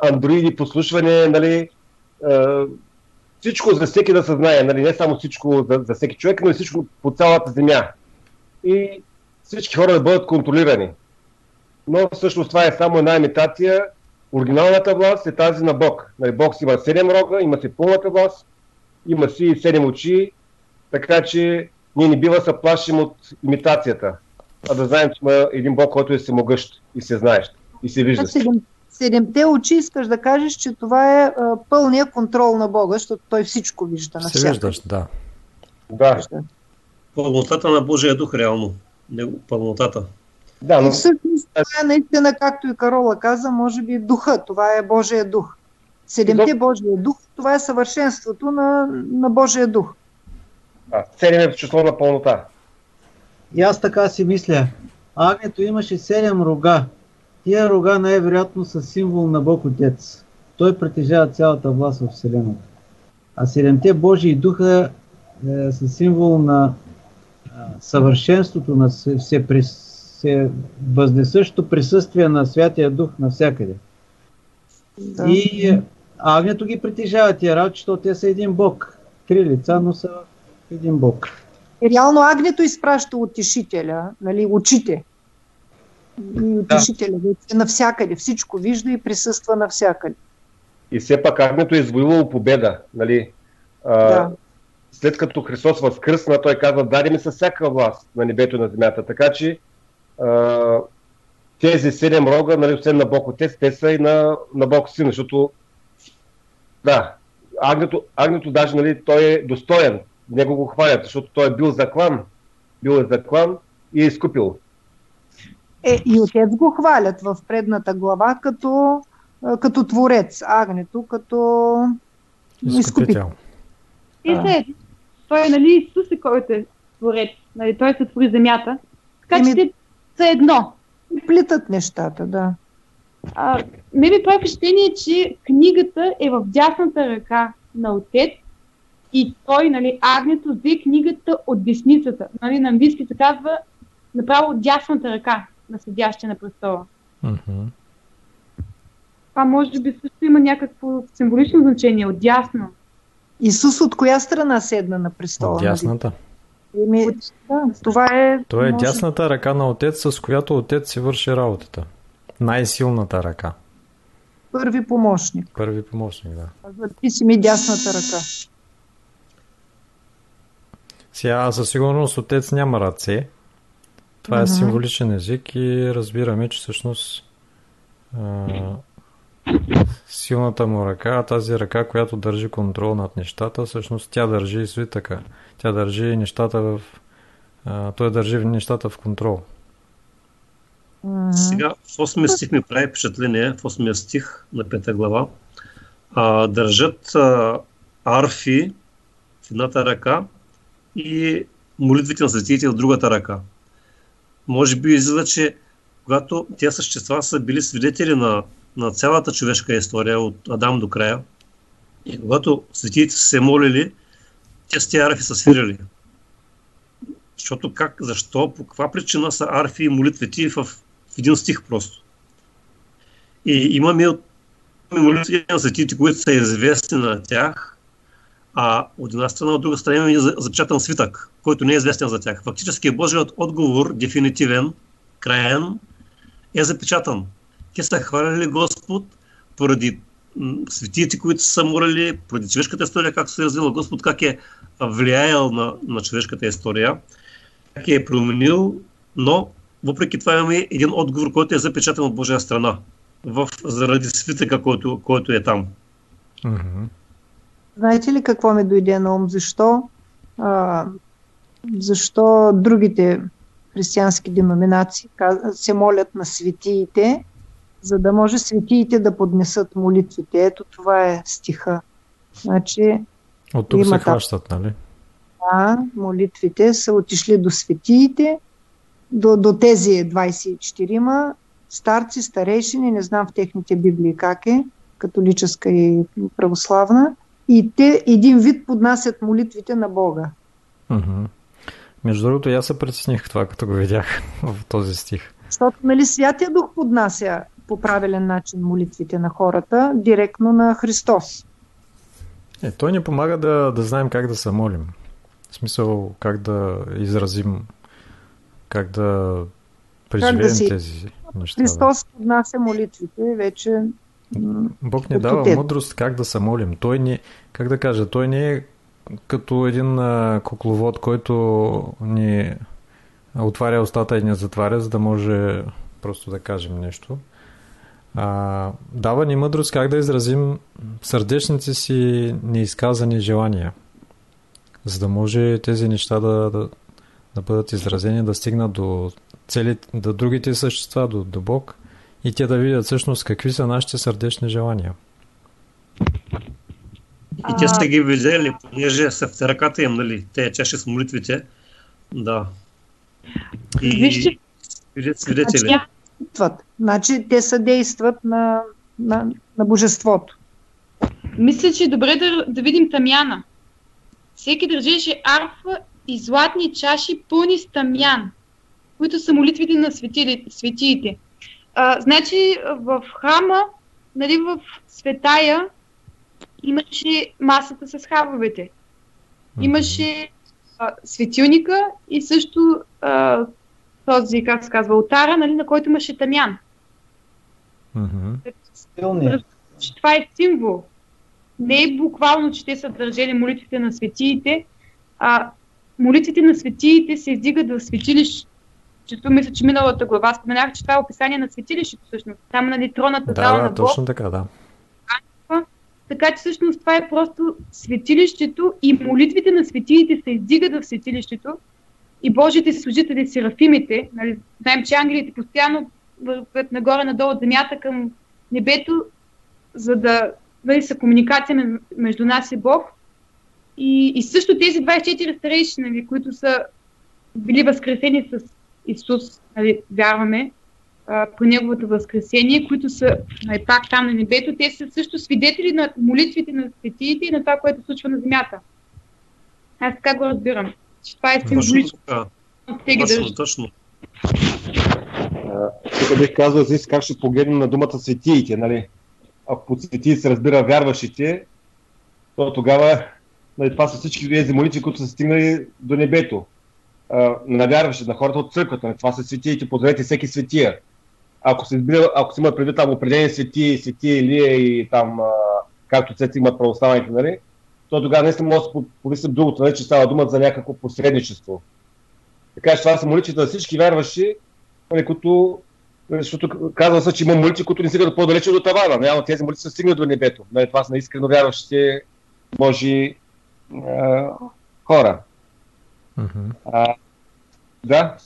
андроиди, послушване, нали, а, всичко за всеки да се знае, нали, не само всичко за, за всеки човек, но и всичко по цялата земя. И всички хора да бъдат контролирани. Но всъщност това е само една имитация Оригиналната власт е тази на Бог. Нали, Бог си има седем рога, има си пълната власт, има си седем очи, така че ние не бива се плашим от имитацията, а да знаем, че има един Бог, който е всемогъщ и се знаещ и се вижда. Седем, седемте очи искаш да кажеш, че това е а, пълния контрол на Бога, защото той всичко вижда на Се виждаш, да. Да. Пълнотата на Божия дух, реално. Пълнотата. Да, но... И всъщност това е наистина, както и Карола каза, може би духа. Това е Божия дух. Седемте Божия дух, това е съвършенството на, на Божия дух. А, седем е число на пълнота. И аз така си мисля. Агнето имаше седем рога. Тия рога най-вероятно са символ на Бог Отец. Той притежава цялата власт в Вселената. А седемте Божии духа е, са символ на съвършенството на всеприс се възнесъщо присъствие на Святия Дух навсякъде. Да. И агнето ги притежава тия работи, защото те са един бог. Три лица, но са един бог. И реално агнето изпраща утешителя, нали, очите. И утешителя да. е навсякъде. Всичко вижда и присъства навсякъде. И все пак агнето е извоювало победа. Нали? А, да. След като Христос възкръсна, той казва, даде ми със всяка власт на небето и на земята. Така че тези седем рога, нали, освен на Бог Отец, те са и на, на Бог Син, защото да, агнето, агнето даже нали, той е достоен, него го хвалят, защото той е бил заклан, бил е заклан и е изкупил. Е, и отец го хвалят в предната глава като, като творец, агнето като изкупител. И след, той нали Исус е който е творец, нали, той се твори земята, така че те са едно. Плитат нещата, да. А, ме ми прави впечатление, че книгата е в дясната ръка на отец и той, нали, Агнето взе книгата от десницата. Нали, на английски се казва направо от дясната ръка на седящия на престола. Mm-hmm. Това може би също има някакво символично значение, от дясно. Исус от коя страна седна на престола? От дясната. Еми, да, това е... Това е може... дясната ръка на Отец, с която Отец си върши работата. Най-силната ръка. Първи помощник. Първи помощник, да. Ти си ми дясната ръка. Сега със сигурност Отец няма ръце. Това uh-huh. е символичен език и разбираме, че всъщност а, силната му ръка, тази ръка, която държи контрол над нещата, всъщност тя държи и свитъка. Тя държи нещата в... А, той държи нещата в контрол. Сега в 8 стих ми прави впечатление, в 8 стих на 5 глава, а, държат а, арфи в едната ръка и молитвите на светите в другата ръка. Може би излиза, че когато тези същества са били свидетели на на цялата човешка история от Адам до края. И когато светиите са се молили, те с тези арфи са свирили. Защото как, защо, по каква причина са арфи и молитвите в, в един стих просто. И имаме от молитви на светите, които са известни на тях, а от една страна, от друга страна имаме запечатан свитък, който не е известен за тях. Фактически Божият отговор, дефинитивен, краен, е запечатан. Те са хвалили Господ поради светиите, които са морали, поради човешката история, как се е развила Господ, как е влияял на, на човешката история, как е променил, но въпреки това имаме един отговор, който е запечатан от Божия страна, в, заради свитъка, който, който е там. Mm-hmm. Знаете ли какво ми дойде на ум? Защо, а, защо другите християнски деноминации се молят на светиите, за да може светиите да поднесат молитвите. Ето това е стиха. Значи, От тук се хващат, нали? Да, молитвите са отишли до светиите, до, до тези 24-ма старци, старейшини, не знам в техните библии как е, католическа и православна, и те един вид поднасят молитвите на Бога. Mm-hmm. Между другото, аз се притесних това, като го видях *laughs* в този стих. Защото, нали, Святия Дух поднася по правилен начин молитвите на хората, директно на Христос. Е, той ни помага да, да знаем как да се молим. В смисъл как да изразим, как да преживеем как да си... тези неща. Христос поднася молитвите вече. Бог ни дава мъдрост как да се молим. Той ни, как да кажа, той не е като един а, кукловод, който ни отваря устата и ни затваря, за да може просто да кажем нещо. А, дава ни мъдрост как да изразим сърдечните си неизказани желания, за да може тези неща да, да, да бъдат изразени, да стигнат до, цели, до другите същества, до, до Бог и те да видят всъщност какви са нашите сърдечни желания. И те сте ги видели, понеже са в ръката им, нали, те чаши с молитвите. Да. И Вижте, свидетели. Значи, действат. Значи те съдействат на, на, на божеството. Мисля, че е добре да, да видим тамяна. Всеки държеше арфа и златни чаши пълни с тамян, които са молитвите на светиите. А, значи в храма, нали, в светая, имаше масата с храмовете. Имаше а, светилника и също а, този, как се казва, отара, нали, на който имаше тамян. Mm-hmm. Това е символ. Не е буквално, че те са държали молитвите на светиите, а молитвите на светиите се издигат в светилището. Мисля, че миналата глава споменах, че това е описание на светилището всъщност. Там нали троната да, зала да, на Бог. точно така, да. Така че всъщност това е просто светилището и молитвите на светиите се издигат в светилището и Божите служители, серафимите, нали, знаем, че ангелите постоянно вървят нагоре-надолу от земята към небето, за да нали, са комуникация между нас и Бог. И, и също тези 24 старейши, нали, които са били възкресени с Исус, нали, вярваме, а, по Неговото възкресение, които са нали, пак там на небето, те са също свидетели на молитвите на светиите и на това, което случва на земята. Аз така го разбирам че това е символично. Точно, точно. Тук бих казал, зависи как ще погледнем на думата светиите, нали? Ако по светии се разбира вярващите, то тогава нали, това са всички тези молитви, които са стигнали до небето. А, на вярващи, на хората от църквата. Нали, това са светиите, поздравете всеки светия. Ако се, избира, ако се има предвид там определени свети, свети Илия и там, а, както се имат православните, нали, то тогава наистина може да се помислим другото, нали, че става дума за някакво посредничество. Така че това са молитвите на всички вярващи, нали, които защото казва се, че има молитви, които не стигат по-далече до тавана. Няма тези молитви са стигнат до небето. Нали, това са наискрено вярващите, може а, хора. Mm-hmm. А, да.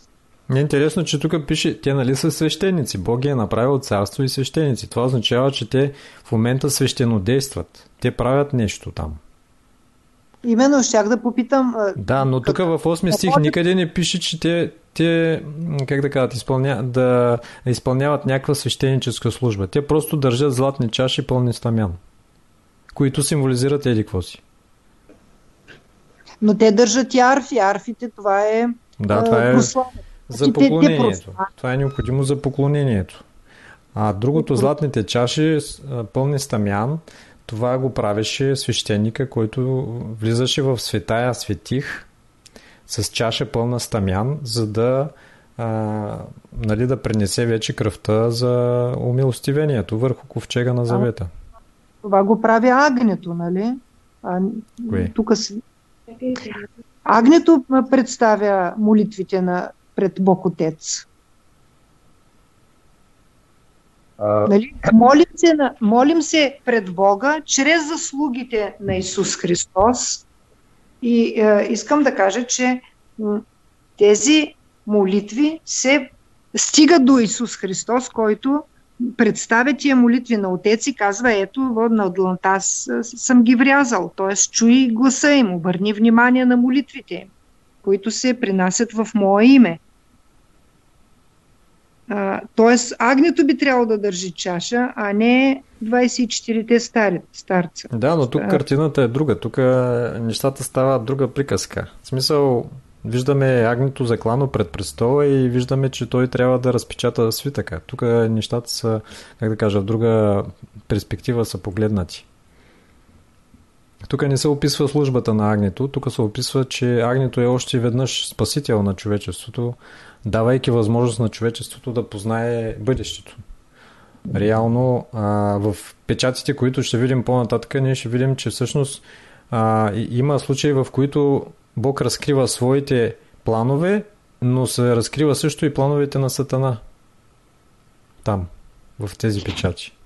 Не е интересно, че тук пише, те нали са свещеници. Бог ги е направил царство и свещеници. Това означава, че те в момента свещено действат. Те правят нещо там. Именно щях да попитам. Да, но тук в 8 стих никъде не пише, че те, те как да кажат, изпълня, да изпълняват някаква свещеническа служба. Те просто държат златни чаши пълни с тамян, които символизират еди какво си. Но те държат и арфи. Арфите това е Да, това е за поклонението. Това е необходимо за поклонението. А другото, златните чаши, пълни с тамян, това го правеше свещеника, който влизаше в светая светих с чаша пълна стамян, за да, а, нали, да принесе вече кръвта за умилостивението върху ковчега на завета. Това го прави агнето, нали? А, Кое? Тук. Агнето представя молитвите на пред Бог Отец. А... Нали? Молим, се молим се пред Бога чрез заслугите на Исус Христос. И е, искам да кажа, че тези молитви се стигат до Исус Христос, който представя тия молитви на Отец и казва, ето, на дланта съм ги врязал. Т.е. чуй гласа им, обърни внимание на молитвите им, които се принасят в Мое име. Тоест, агнето би трябвало да държи чаша, а не 24-те стари, старца. Да, но тук а... картината е друга. Тук нещата стават друга приказка. В смисъл, виждаме агнето заклано пред престола и виждаме, че той трябва да разпечата свитъка. Тук нещата са, как да кажа, в друга перспектива са погледнати. Тук не се описва службата на агнето, тук се описва, че агнето е още веднъж спасител на човечеството, давайки възможност на човечеството да познае бъдещето. Реално а, в печатите, които ще видим по-нататък, ние ще видим, че всъщност а, има случаи, в които Бог разкрива своите планове, но се разкрива също и плановете на Сатана. Там, в тези печати.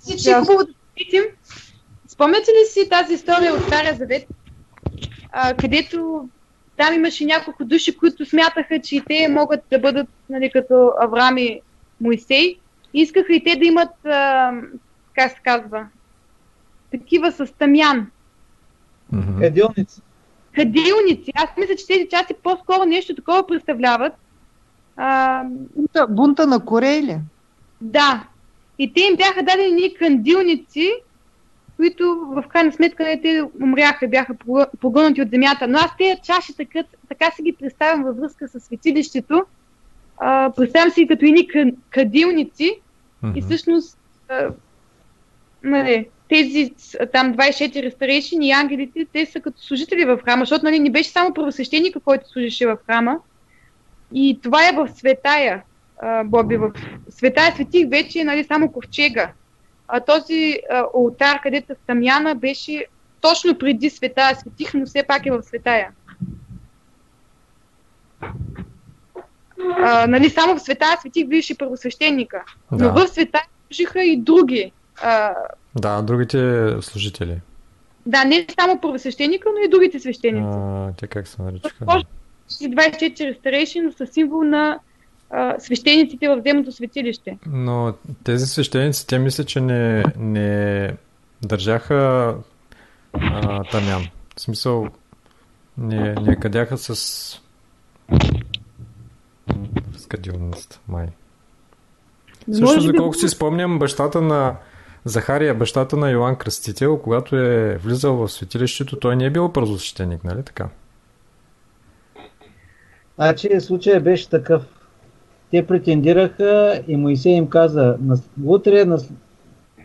Всички хубаво да питам. Спомняте ли си тази история от Стария Завет, а, където там имаше няколко души, които смятаха, че и те могат да бъдат нали, като Авраам и Моисей. И искаха и те да имат, а, как се казва, такива с тамян. Хадилници. Хадилници. Аз мисля, че тези части по-скоро нещо такова представляват. А... Бунта, бунта на Корейле. Да. И те им бяха дадени кандилници, които в крайна сметка не те умряха, бяха погълнати от земята. Но аз тези чаши така, така си ги представям във връзка с светилището. А, представям си като едни кадилници mm-hmm. и всъщност а, нали, тези там 24 старейшини и ангелите, те са като служители в храма, защото нали, не беше само правосвещеника, който служеше в храма. И това е в светая, а, Боби, в светая светих вече нали, само ковчега а, този а, ултар, където Тамяна беше точно преди Светая Светих, но все пак е в Светая. А, нали, само в Светая Светих влизаше първосвещеника. Да. Но в Светая служиха и други. А... Да, другите служители. Да, не само първосвещеника, но и другите свещеници. А, те как се наричаха? 24 старейши, но са символ на свещениците в земното светилище. Но тези свещеници, те мисля, че не, не държаха а, тамян. В смисъл, не, не кадяха с скадилност, май. Също, за колко си спомням, бащата на Захария, бащата на Йоан Кръстител, когато е влизал в светилището, той не е бил първосвещеник, нали така? Значи случая беше такъв те претендираха и Моисей им каза, утре, на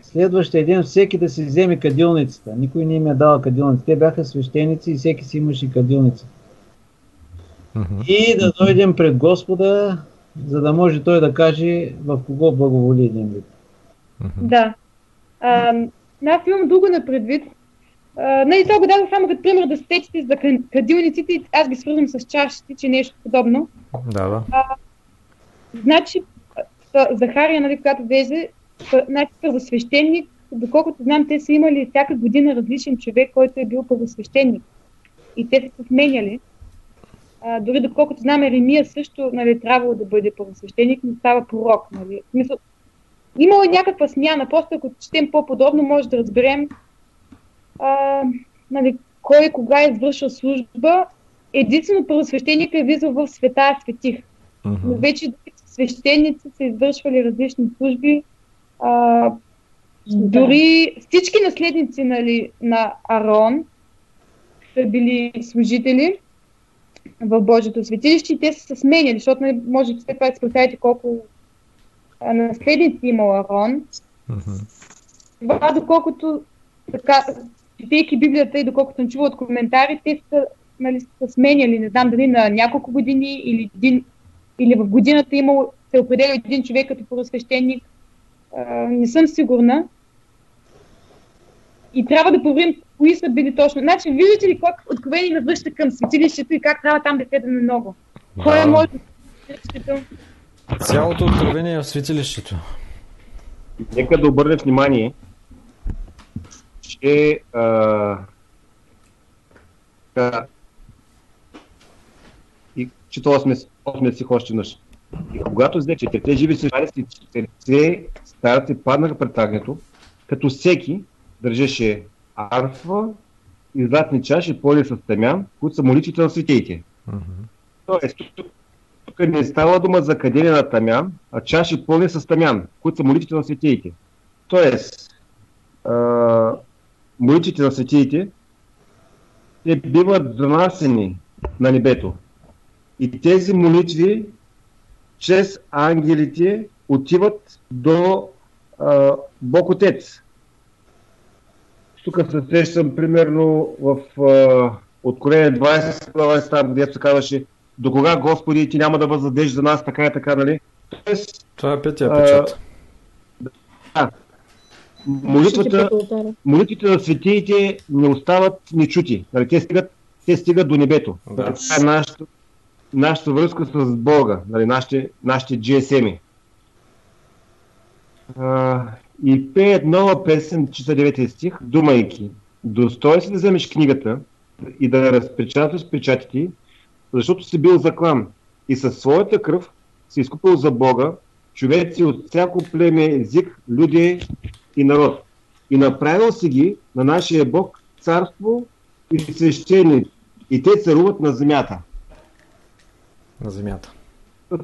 следващия ден всеки да си вземе кадилницата. Никой не им е дал кадилницата. Те бяха свещеници и всеки си имаше кадилница. Mm-hmm. И да дойдем пред Господа, за да може той да каже в кого благоволи един вид. Mm-hmm. Да. А, на филм дълго на предвид. А, нали, това го дадох само като пример да сетите за кадилниците и аз ги свързвам с чашите, че нещо подобно. Да, да. А, значи, Захария, нали, когато влезе, значи първосвещеник, доколкото знам, те са имали всяка година различен човек, който е бил първосвещеник. И те са се сменяли. А, дори доколкото знам, Еремия също нали, трябвало да бъде първосвещеник, но става пророк. Нали. Мисъл, имало е някаква смяна. Просто ако четем по-подробно, може да разберем а, нали, кой кога е извършил служба. Единствено първосвещеник е влизал в света светих. Uh-huh. Но вече свещеници са извършвали различни служби. А, дори всички наследници нали, на Арон са били служители в Божието светилище и те са се сменяли, защото нали, може след това да представите колко наследници имал Арон. Това, доколкото така, четейки Библията и доколкото съм чувала от коментари, те са, нали, са сменяли, не знам дали на няколко години или, един, или в годината имал, се определя един човек като първосвещеник. не съм сигурна. И трябва да проверим кои са били точно. Значи, виждате ли как откровение ме връща към светилището и как трябва там да гледаме много? Да. Кой е може Цялото откровение е в светилището. Нека да обърнем внимание, че а, чета 8 стих още веднъж. И когато взе четирите живи свещеници, четирите старци паднаха пред агнето, като всеки държеше арфа и златни чаши, поли с темян, които са молитвите на светиите. Mm-hmm. Тоест, тук, тук не става дума за кадение на тамян, а чаши пълни с тамян, които са молитвите на светиите. Тоест, а, молитвите на светиите, те биват занасени на небето. И тези молитви чрез ангелите отиват до а, Бог Отец. Тук се срещам примерно в а, Откровение 20 глава там, където се казваше до кога Господи ти няма да възадеш за нас, така и така, нали? Тоест, Това е петия печат. Да. Молитвата, молитвите на светиите не остават нечути. Нали? Те, стигат, те стигат до небето. Да. Това е нашата, нашата връзка с Бога, нали? нашите, нашите GSM-и. А, и пеят нова песен, чита 9 стих, думайки, достой си да вземеш книгата и да я разпечаташ печатите, защото си бил заклан и със своята кръв си изкупил за Бога човеци от всяко племе, език, люди и народ. И направил си ги на нашия Бог царство и свещени. И те царуват на земята. На земята.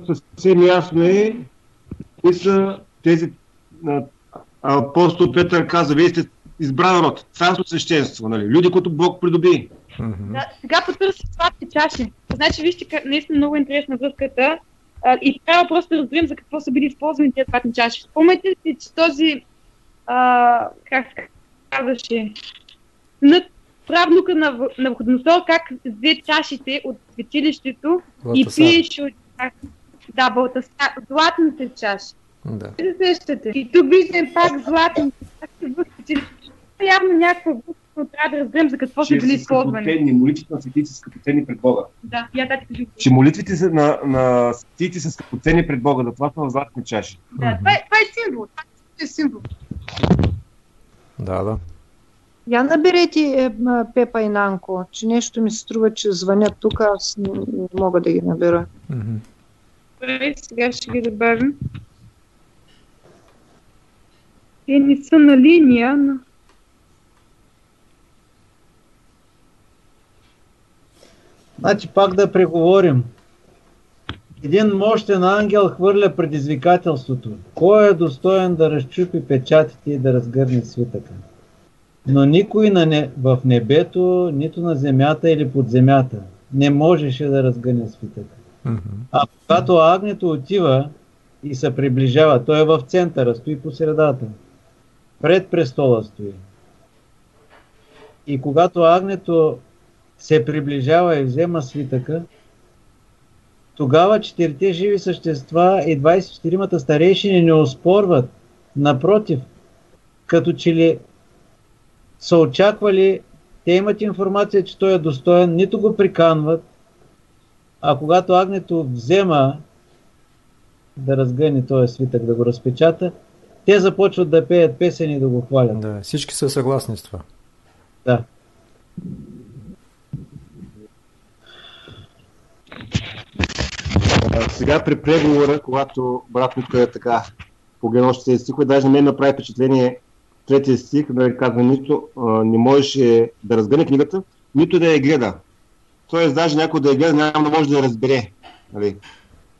Съвсем ясно е кои са тези апостол Петър каза, вие сте избран народ, царство свещенство, нали? люди, които Бог придоби. Mm-hmm. Да, сега потърси сладки чаши. Значи, вижте, наистина много интересна връзката. А, и трябва просто да разберем за какво са били използвани тези златни чаши. Спомняте си, че този, а, как се казваше, над правнука на, на Входоносор, как взе чашите от светилището и пиеше от тях. Да, Балтаса, златните чаши. Да. И тук виждам пак златните чаши в светилището. Явно някаква но трябва да разберем за какво са били използвани. Молитвите на светите са скъпоценни пред Бога. Да, я да ти Че молитвите са на, на светите са скъпоценни пред Бога, затова са в златни чаши. Да, това е, това е символ. Това е символ. Да, да. Я наберете е, Пепа и Нанко, че нещо ми се струва, че звънят тук, аз не, не мога да ги набера. Добре, сега ще ги добавим. Те не са на линия, но... Значи пак да преговорим. Един мощен ангел хвърля предизвикателството. Кой е достоен да разчупи печатите и да разгърне свитъка? Но никой на не, в небето, нито на земята или под земята не можеше да разгърне свитъка. А когато агнето отива и се приближава, той е в центъра, стои по средата. пред престола стои. И когато агнето се приближава и взема свитъка, тогава четирите живи същества и 24-мата старейшини не оспорват. Напротив, като че ли са очаквали, те имат информация, че той е достоен, нито го приканват, а когато агнето взема да разгъне този свитък, да го разпечата, те започват да пеят песени и да го хвалят. Да, всички са съгласни с това. Да. сега при преговора, когато брат Митко е така погледна още тези стихове, даже не ме направи впечатление третия стих, да казва, нито не можеше да разгъне книгата, нито да я гледа. Тоест, даже някой да я гледа, няма да може да я разбере. Нали?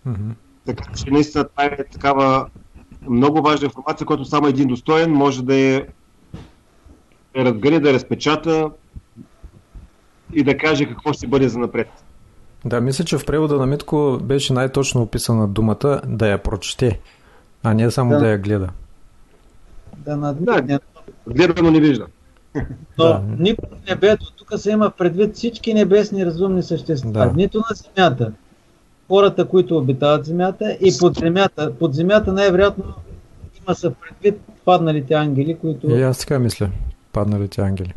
Mm-hmm. Така че наистина това е такава много важна информация, която само един достоен може да я да разгъне, да я разпечата и да каже какво ще бъде за напред. Да, мисля, че в превода на Митко беше най-точно описана думата да я прочете, а не само да, да я гледа. Да, надгне. да гледа, но не вижда. Но да. никой в небето, тук се има предвид всички небесни разумни същества, да. нито на земята, хората, които обитават земята и под земята. Под земята най-вероятно има са предвид падналите ангели, които... И аз така мисля, падналите ангели.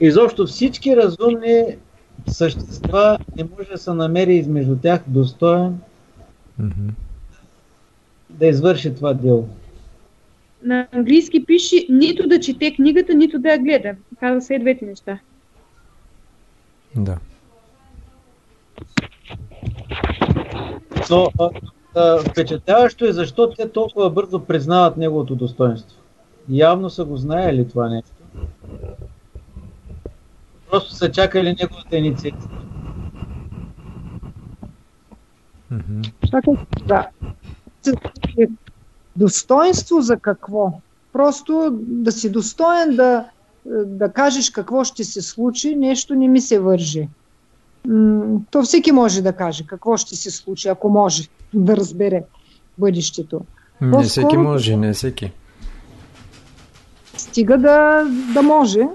Изобщо всички разумни същества не може да се намери измежду тях достоен mm-hmm. да извърши това дело. На английски пише нито да чете книгата, нито да я гледа. Казва се двете неща. Да. Но а, а, впечатляващо е защо те толкова бързо признават неговото достоинство. Явно са го знаели това нещо. Просто са чакали неговата инициатива. Mm-hmm. Да. Достоинство за какво? Просто да си достоен да, да кажеш какво ще се случи, нещо не ми се вържи. То всеки може да каже какво ще се случи, ако може да разбере бъдещето. Не По-скоро, всеки може, не всеки. Стига да, да може,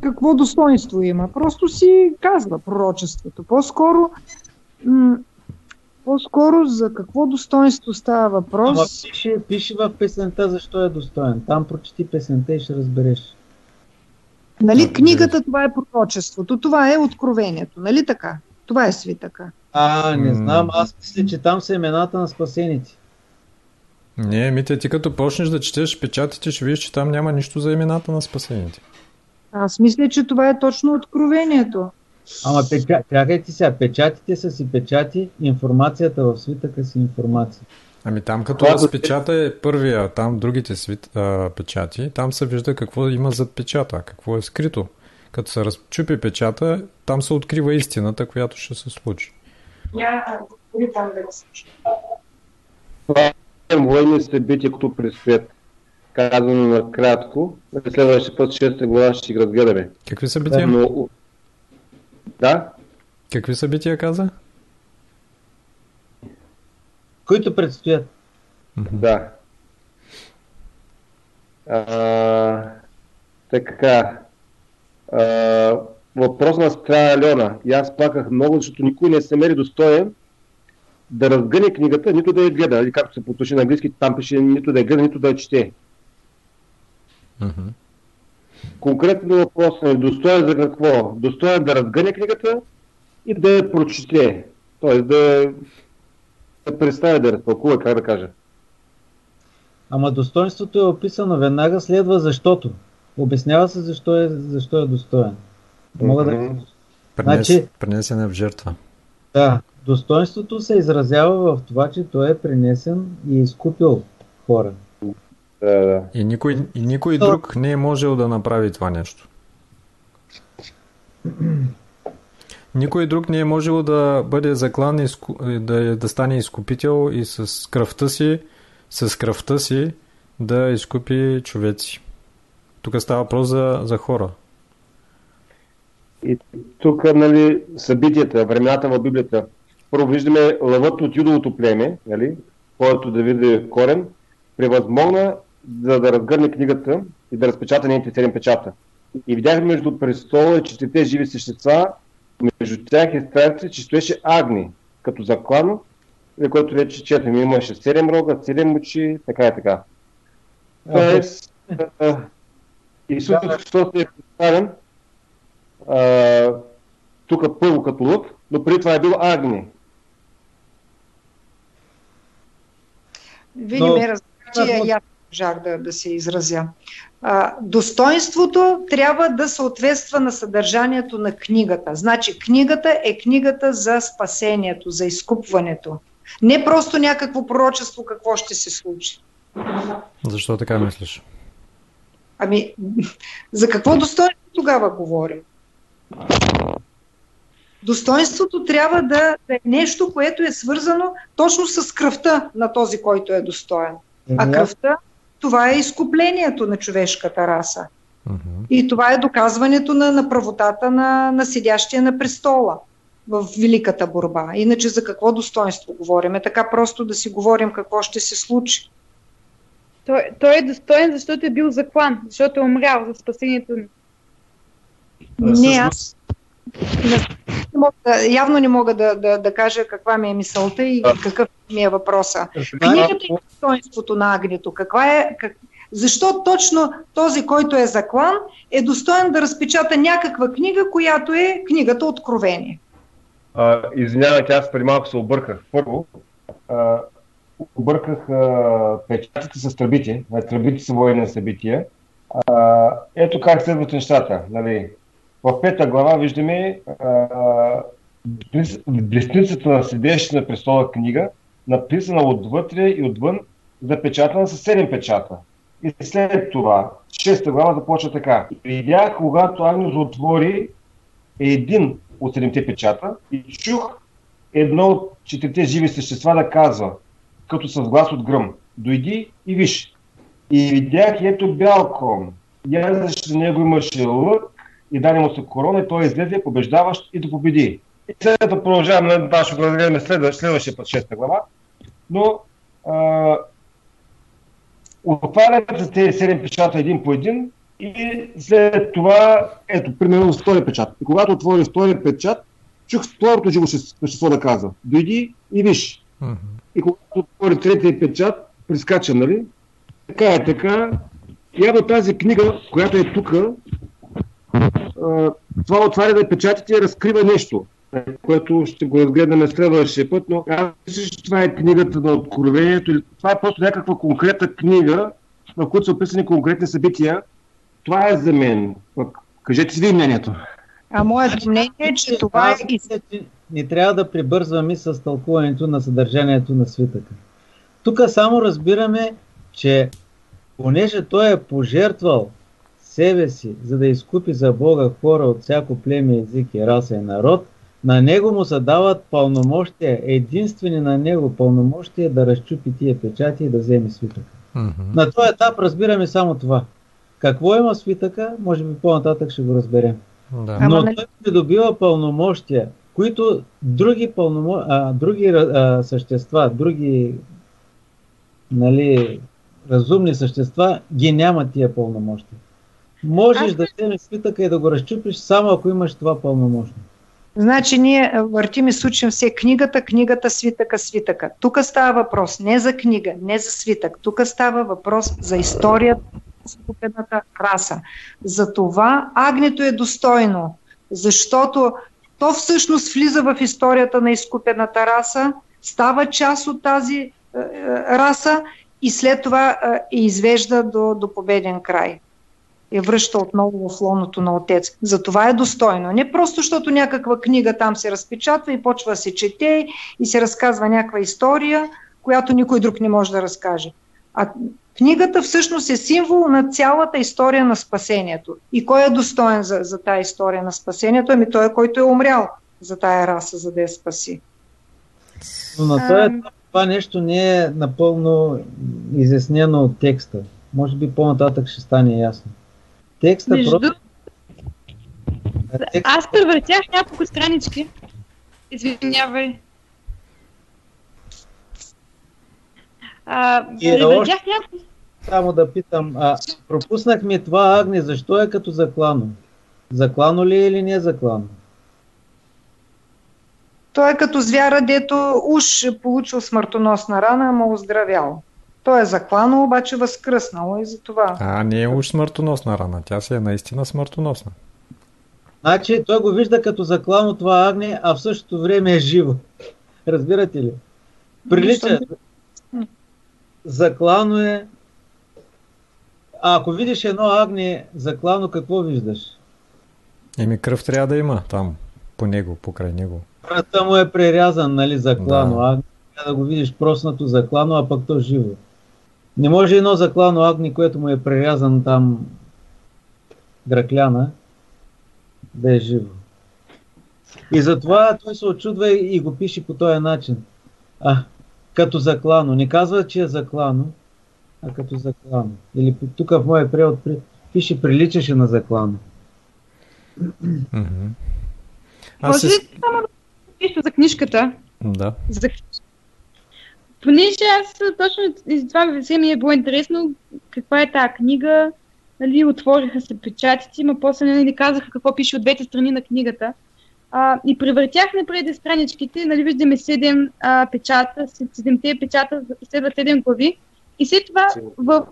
какво достоинство има. Просто си казва пророчеството. По-скоро, м- по-скоро за какво достоинство става въпрос. Ама пише, пише в песента защо е достоен. Там прочети песента и ще разбереш. Нали, книгата това е пророчеството, това е откровението, нали така? Това е свитъка. А, не знам, аз мисля, че там са имената на спасените. Не, Мите, ти като почнеш да четеш печатите, ще видиш, че там няма нищо за имената на спасените. Аз мисля, че това е точно откровението. Ама печа... чакайте сега, печатите са си печати, информацията в свитъка си информация. Ами там като Това разпечата е първия, там другите свит, а, печати, там се вижда какво има зад печата, какво е скрито. Като се разчупи печата, там се открива истината, която ще се случи. Това е военни събития, които предстоят казано накратко. Следващия път 6 глава ще ги разгледаме. Какви събития? Но... Да? Какви събития каза? Които предстоят. Да. А, така. А, въпрос на страна Алена. И аз плаках много, защото никой не се мери достоен да разгъне книгата, нито да я гледа. Или както се потуши на английски, там пише нито да я гледа, нито да я чете. Mm-hmm. Конкретно въпрос е достоен за какво? Достоен да разгъне книгата и да я прочете. Тоест да, да представя, да разпълкува, как да кажа. Ама достоинството е описано веднага, следва защото. Обяснява се защо е, защо е достоен. Мога mm-hmm. да... Пренес, значи, пренесена в жертва. Да, достоинството се изразява в това, че той е принесен и е изкупил хора. Да, да. И никой, и никой друг не е можел да направи това нещо. Никой друг не е можел да бъде заклан и да, да стане изкупител и с кръвта си, с кръвта си да изкупи човеци. Тук става въпрос за, за хора. И тук, нали, събитията, времената в Библията. Първо виждаме лъвът от юдовото племе, нали, който да види корен, превъзмогна за да разгърне книгата и да разпечата нейните седем печата. И видях между престола и четирите живи същества, между тях и страници, че стоеше Агни, като заклан, за което вече четем, имаше седем рога, седем очи, така и така. Тоест, Исус Христос е представен тук първо като лъв, но преди това е бил Агни. Вие не ме разбирате, я можах да, да се изразя. А, достоинството трябва да съответства на съдържанието на книгата. Значи книгата е книгата за спасението, за изкупването. Не просто някакво пророчество какво ще се случи. Защо така мислиш? Ами, за какво достоинство тогава говорим? Достоинството трябва да, да е нещо, което е свързано точно с кръвта на този, който е достоен. А кръвта, това е изкуплението на човешката раса. И това е доказването на, на правотата на, на седящия на престола в великата борба. Иначе за какво достоинство говорим? Е така просто да си говорим какво ще се случи. Той, той е достоен, защото е бил заклан, защото е умрял за спасението ни. Не, аз не мога явно не мога да, да, да кажа каква ми е мисълта и какъв ми е въпроса. Книгата и достоинството на агнето. Каква е, как, защо точно този, който е заклан, е достоен да разпечата някаква книга, която е книгата Откровение? извинявайте, аз преди малко се обърках. Първо, а, обърках а, печатите с тръбите. Тръбите са военни събития. А, ето как следват нещата. Нали? В пета глава виждаме блесницата на седеща на престола книга, написана отвътре и отвън, запечатана с 7 печата. И след това, шеста глава започва така. Видях, когато Агнес отвори един от седемте печата и чух едно от четирите живи същества да казва, като с глас от гръм, дойди и виж. И видях ето бял кон. И него имаше лък, и даде му се корона и той излезе побеждаващ и да победи. И след да продължаваме, да, ще го разгледаме следващия път, шеста глава. Но а, отварят за тези 7 печата един по един и след това, ето, примерно втори печат. И когато отвори втори печат, чух второто живо същество да казва. Дойди и виж. Uh-huh. И когато отвори третия печат, прискача, нали? Така е така. Явно тази книга, която е тук, това отваря да печатите и разкрива нещо, което ще го разгледаме следващия път, но аз мисля, че това е книгата на откровението. Това е просто някаква конкретна книга, в която са описани конкретни събития. Това е за мен. Кажете си ви мнението. А моето мнение е, че това е... Не трябва да прибързваме с тълкуването на съдържанието на свитъка. Тук само разбираме, че понеже той е пожертвал себе си, за да изкупи за Бога хора от всяко племе, език и раса и народ, на него му се дават пълномощия, единствени на него пълномощия да разчупи тия печати и да вземе свитъка. Mm-hmm. На този етап разбираме само това. Какво има свитъка, може би по-нататък ще го разберем. Да. Но той придобива пълномощия, които други, пълномо... а, други а, същества, други нали, разумни същества ги нямат тия пълномощия. Можеш Аз... да вземеш свитъка и да го разчупиш, само ако имаш това пълномощно. Значи ние въртим и случим все книгата, книгата, свитъка, свитъка. Тук става въпрос не за книга, не за свитък. Тук става въпрос за историята на раса. За това агнето е достойно, защото то всъщност влиза в историята на изкупената раса, става част от тази е, е раса и след това е, извежда до, до победен край я връща отново в лоното на отец. За това е достойно. Не просто, защото някаква книга там се разпечатва и почва да се чете и се разказва някаква история, която никой друг не може да разкаже. А книгата всъщност е символ на цялата история на спасението. И кой е достоен за, за тая история на спасението? Ами той, който е умрял за тая раса, за да я спаси. Но на този това нещо не е напълно изяснено от текста. Може би по-нататък ще стане ясно. Текста Между... просто... Текст... Аз превъртях няколко странички. Извинявай. А, превъртях няколко... само да питам, а, пропуснахме това агне, защо е като заклано? Заклано ли е или не е заклано? Той е като звяра, дето уж е получил смъртоносна рана, ама оздравял. Той е заклано, обаче възкръснало и за това. А, не е уж смъртоносна рана, тя си е наистина смъртоносна. Значи той го вижда като заклано това агне, а в същото време е живо. *laughs* Разбирате ли? Прилича. Заклано е. А ако видиш едно агне заклано, какво виждаш? Еми кръв трябва да има там, по него, покрай него. Врата му е прерязан, нали, заклано. Да. Агне, да го видиш проснато заклано, а пък то живо. Не може едно заклано агни, което му е прерязан там гракляна, да е живо. И затова той се очудва и го пише по този начин. А, като заклано. Не казва, че е заклано, а като заклано. Или тук в моя превод пише приличаше на заклано. Mm-hmm. Може ли само да за книжката? Да. За... Понеже аз точно из това все ми е било интересно каква е тази книга, нали, отвориха се печатите, но после нали, казаха какво пише от двете страни на книгата. А, и превъртяхме преди страничките, нали, виждаме 7 а, печата, 7 печата следват 7 глави. И след това в...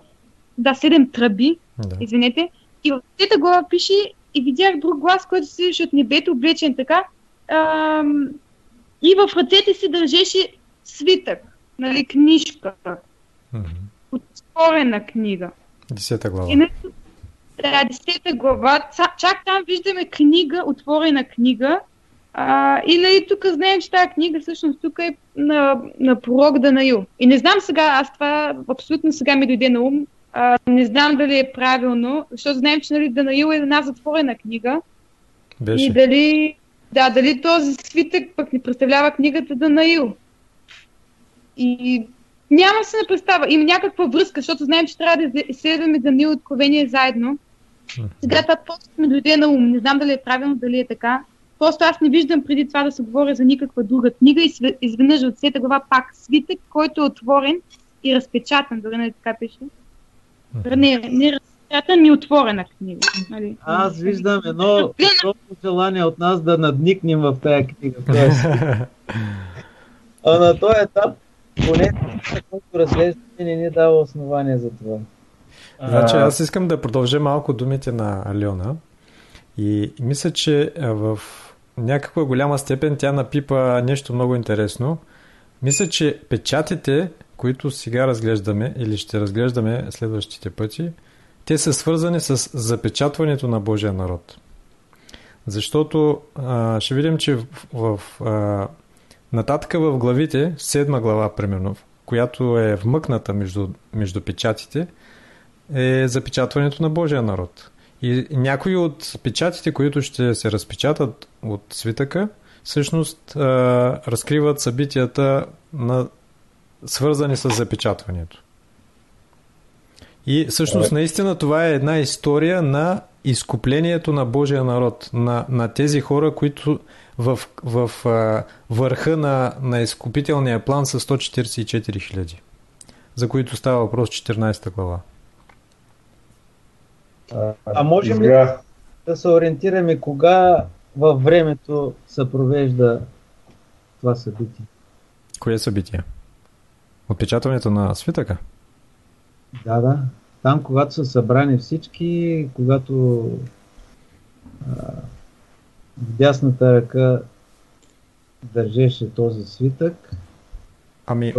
Да, 7 тръби, да. извинете. И в трета глава пише и видях друг глас, който се от небето, облечен така. А, и в ръцете си държеше свитък, нали, книжка. Mm-hmm. Отворена книга. Десета глава. И, нали, да, десета глава. Чак там виждаме книга, отворена книга. А, и нали, тук знаем, че тази книга всъщност тук е на, на пророк Данаил. И не знам сега, аз това абсолютно сега ми дойде на ум. А, не знам дали е правилно, защото знаем, че нали, Данаил е една затворена книга. Беше. И дали, да, дали този свитък пък ни представлява книгата Данаил. И няма се на представа. Има някаква връзка, защото знаем, че трябва да изследваме Даниил откровение заедно. Сега това просто ми дойде на ум. Не знам дали е правилно, дали е така. Просто аз не виждам преди това да се говоря за никаква друга книга и изведнъж от сета глава пак свитък, който е отворен и разпечатан, дори не така пише. Не, не разпечатан ми отворена книга. Нали? Аз виждам едно желание от нас да надникнем в тази книга. *laughs* а на този етап, поне който разглеждаме, не ни дава основание за това. Значи аз искам да продължа малко думите на Алиона. И мисля, че в някаква голяма степен тя напипа нещо много интересно. Мисля, че печатите, които сега разглеждаме или ще разглеждаме следващите пъти, те са свързани с запечатването на Божия народ. Защото а, ще видим, че в, в а, нататък в главите, седма глава примерно, която е вмъкната между, между печатите, е запечатването на Божия народ. И някои от печатите, които ще се разпечатат от свитъка, всъщност а, разкриват събитията на, свързани с запечатването. И всъщност наистина това е една история на изкуплението на Божия народ, на, на тези хора, които в, в а, върха на, на изкупителния план са 144 хиляди, за които става въпрос 14 глава. А можем ли да се ориентираме кога във времето се провежда това събитие? Кое събитие? Отпечатването на свитъка? Да, да. Там, когато са събрани всички, когато а, в дясната ръка държеше този свитък, ами...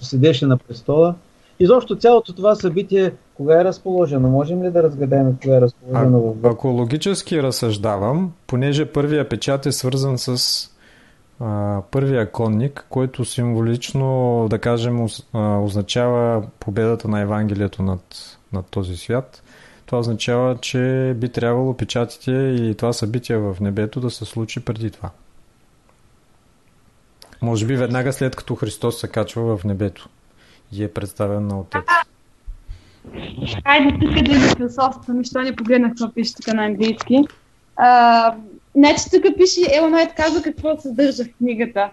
седеше на престола. Изобщо цялото това събитие кога е разположено? Можем ли да разгадаем кога е разположено? А, ако логически разсъждавам, понеже първия печат е свързан с а, първия конник, който символично, да кажем, означава победата на Евангелието над, над този свят, това означава, че би трябвало печатите или това събитие в небето да се случи преди това. Може би веднага след като Христос се качва в небето и е представен на Отец. Хайде тук да ми философстваме, защо не погледнах това пише тук на английски. А, значи тук пише Елон Уайт казва какво съдържа в книгата.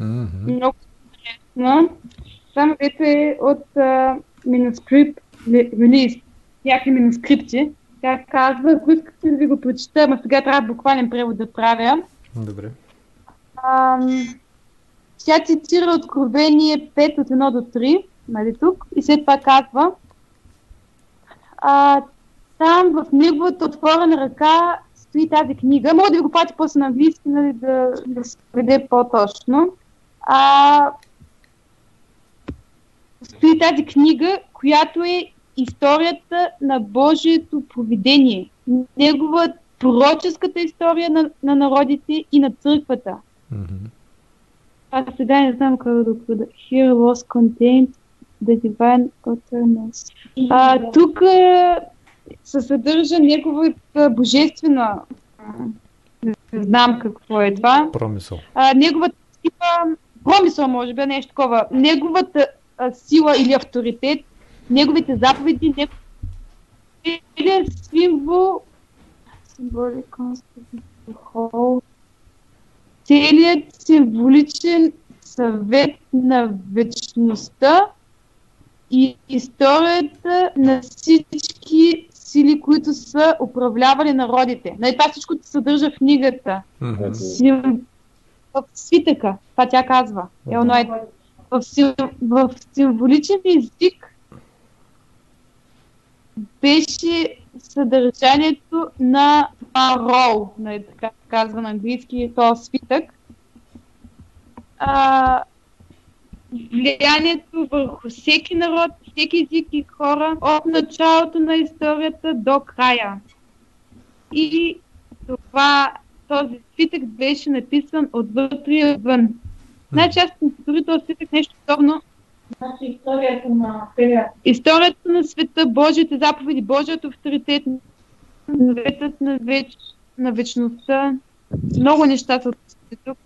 Mm-hmm. Много интересно. Само ето е от uh, манускрипт нали, някакви манускрипти. Тя казва, ако искате да ви го прочета, ама сега трябва буквален превод да правя. Добре. Ам, тя цитира Откровение 5 от 1 до 3, нали тук, и след това казва, а, там в неговата отворена ръка стои тази книга. Мога да ви го плати после на английски, нали, да, да се веде по-точно. А, стои тази книга, която е историята на Божието поведение. Негова пророческата история на, на народите и на църквата. Mm-hmm. Аз сега не знам как да го Here was contained the divine utterance. А, тук се съдържа неговата божествена не знам какво е това. Промисъл. А, неговата сила, промисъл може би, нещо такова. Неговата а, сила или авторитет, неговите заповеди, неговите символ, symbolic целият символичен съвет на вечността и историята на всички сили, които са управлявали народите. Нали, това всичко се съдържа в книгата. Mm-hmm. Сим... В свитъка, това тя казва. Елнойд. В, сим... в символичен език беше съдържанието на това рол, нали, така казва на английски, този свитък. А, влиянието върху всеки народ, всеки език и хора от началото на историята до края. И това, този свитък беше написан отвътре и отвън. Значи аз съм този свитък нещо подобно. Значи историята на Историята на света, Божиите заповеди, Божият авторитет, наветът на, веч, на вечността. Много неща са тук.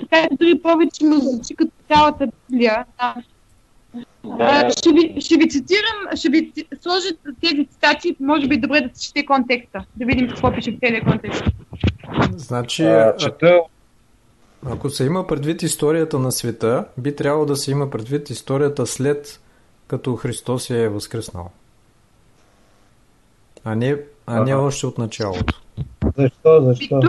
Така дори повече ми звучи като цялата Библия. Да. ще, ви, ще ви цитирам, ще ви сложа тези цитати, може би добре да чете контекста, да видим какво пише в целия контекст. Значи, а, чета... ако се има предвид историята на света, би трябвало да се има предвид историята след като Христос е възкръснал. А не, а не още от началото. Защо? Защо?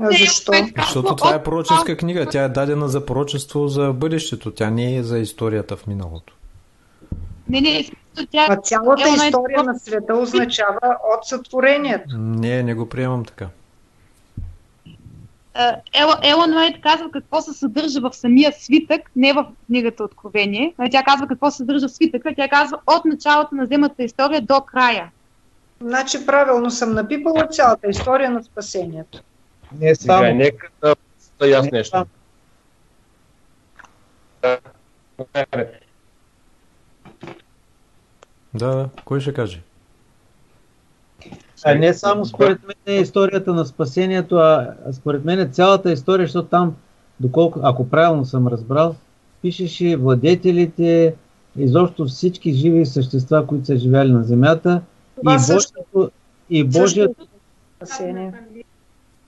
А защо? Защото това е пророческа книга. Тя е дадена за пророчество за бъдещето. Тя не е за историята в миналото. Не, не, тя... А цялата история на света означава от сътворението. Не, не го приемам така. Ела, Елон Уайт казва какво се съдържа в самия свитък, не в книгата Откровение. Тя казва какво се съдържа в свитъка. Тя казва от началото на земната история до края. Значи правилно съм напипала цялата история на спасението. Не само. Сега, нека да да аз нещо. Да, да. Кой ще каже? А не само според мен е историята на спасението, а според мен е цялата история, защото там, доколко, ако правилно съм разбрал, пишеше владетелите, изобщо всички живи същества, които са живяли на земята и Божието, и Божието,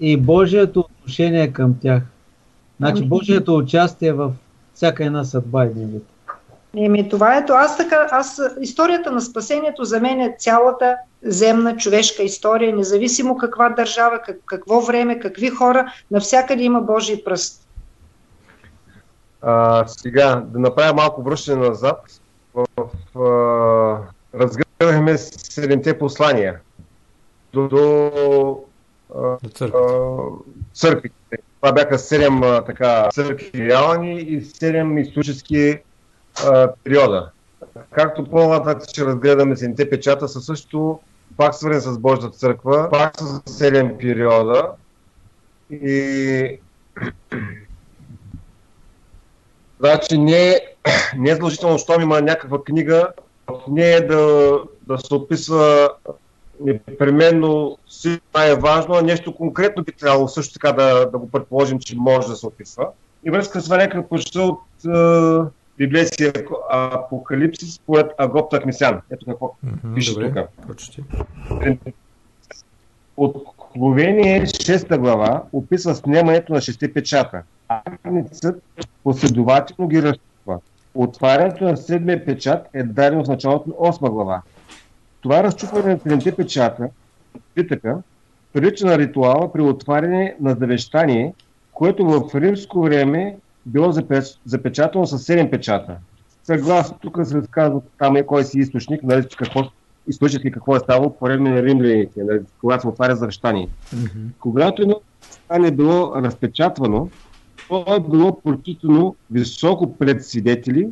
и Божието отношение към тях. Значи ами- Божието участие в всяка една съдба един вид. Еми, това ето. Аз така, аз, историята на спасението за мен е цялата земна човешка история, независимо каква държава, как, какво време, какви хора, навсякъде има Божий пръст. А, сега, да направя малко връщане назад. В, в, в разгледахме седемте послания до, до църквите. Това бяха седем така, църкви реални и седем исторически а, периода. Както по-нататък ще разгледаме седемте печата, са също пак свързани с Божията църква, пак с седем периода. И *clears throat* Значи не, *clears throat* не е задължително, щом има някаква книга, не е да, да се описва непременно това е важно, а нещо конкретно би трябвало също така да, да го предположим, че може да се описва. И връзка с това нека от е, Библия Апокалипсис според Агоп Такмисян. Ето какво mm-hmm, пише тук. Откровение 6 глава описва снимането на шесте печата. Агнецът последователно ги разчупва. Отварянето на седмия печат е дадено в началото на 8 глава. Това разчупване на седемте печата, притъка, прилича на ритуала при отваряне на завещание, което в римско време било запечатано с 7 печата. Съгласно, тук се разказва там е кой си източник, нали, какво, източник и какво е ставало по време на римляните, нали, когато се отваря завещание. Mm-hmm. Когато едно завещание е било разпечатвано, то е било прочитано високо пред свидетели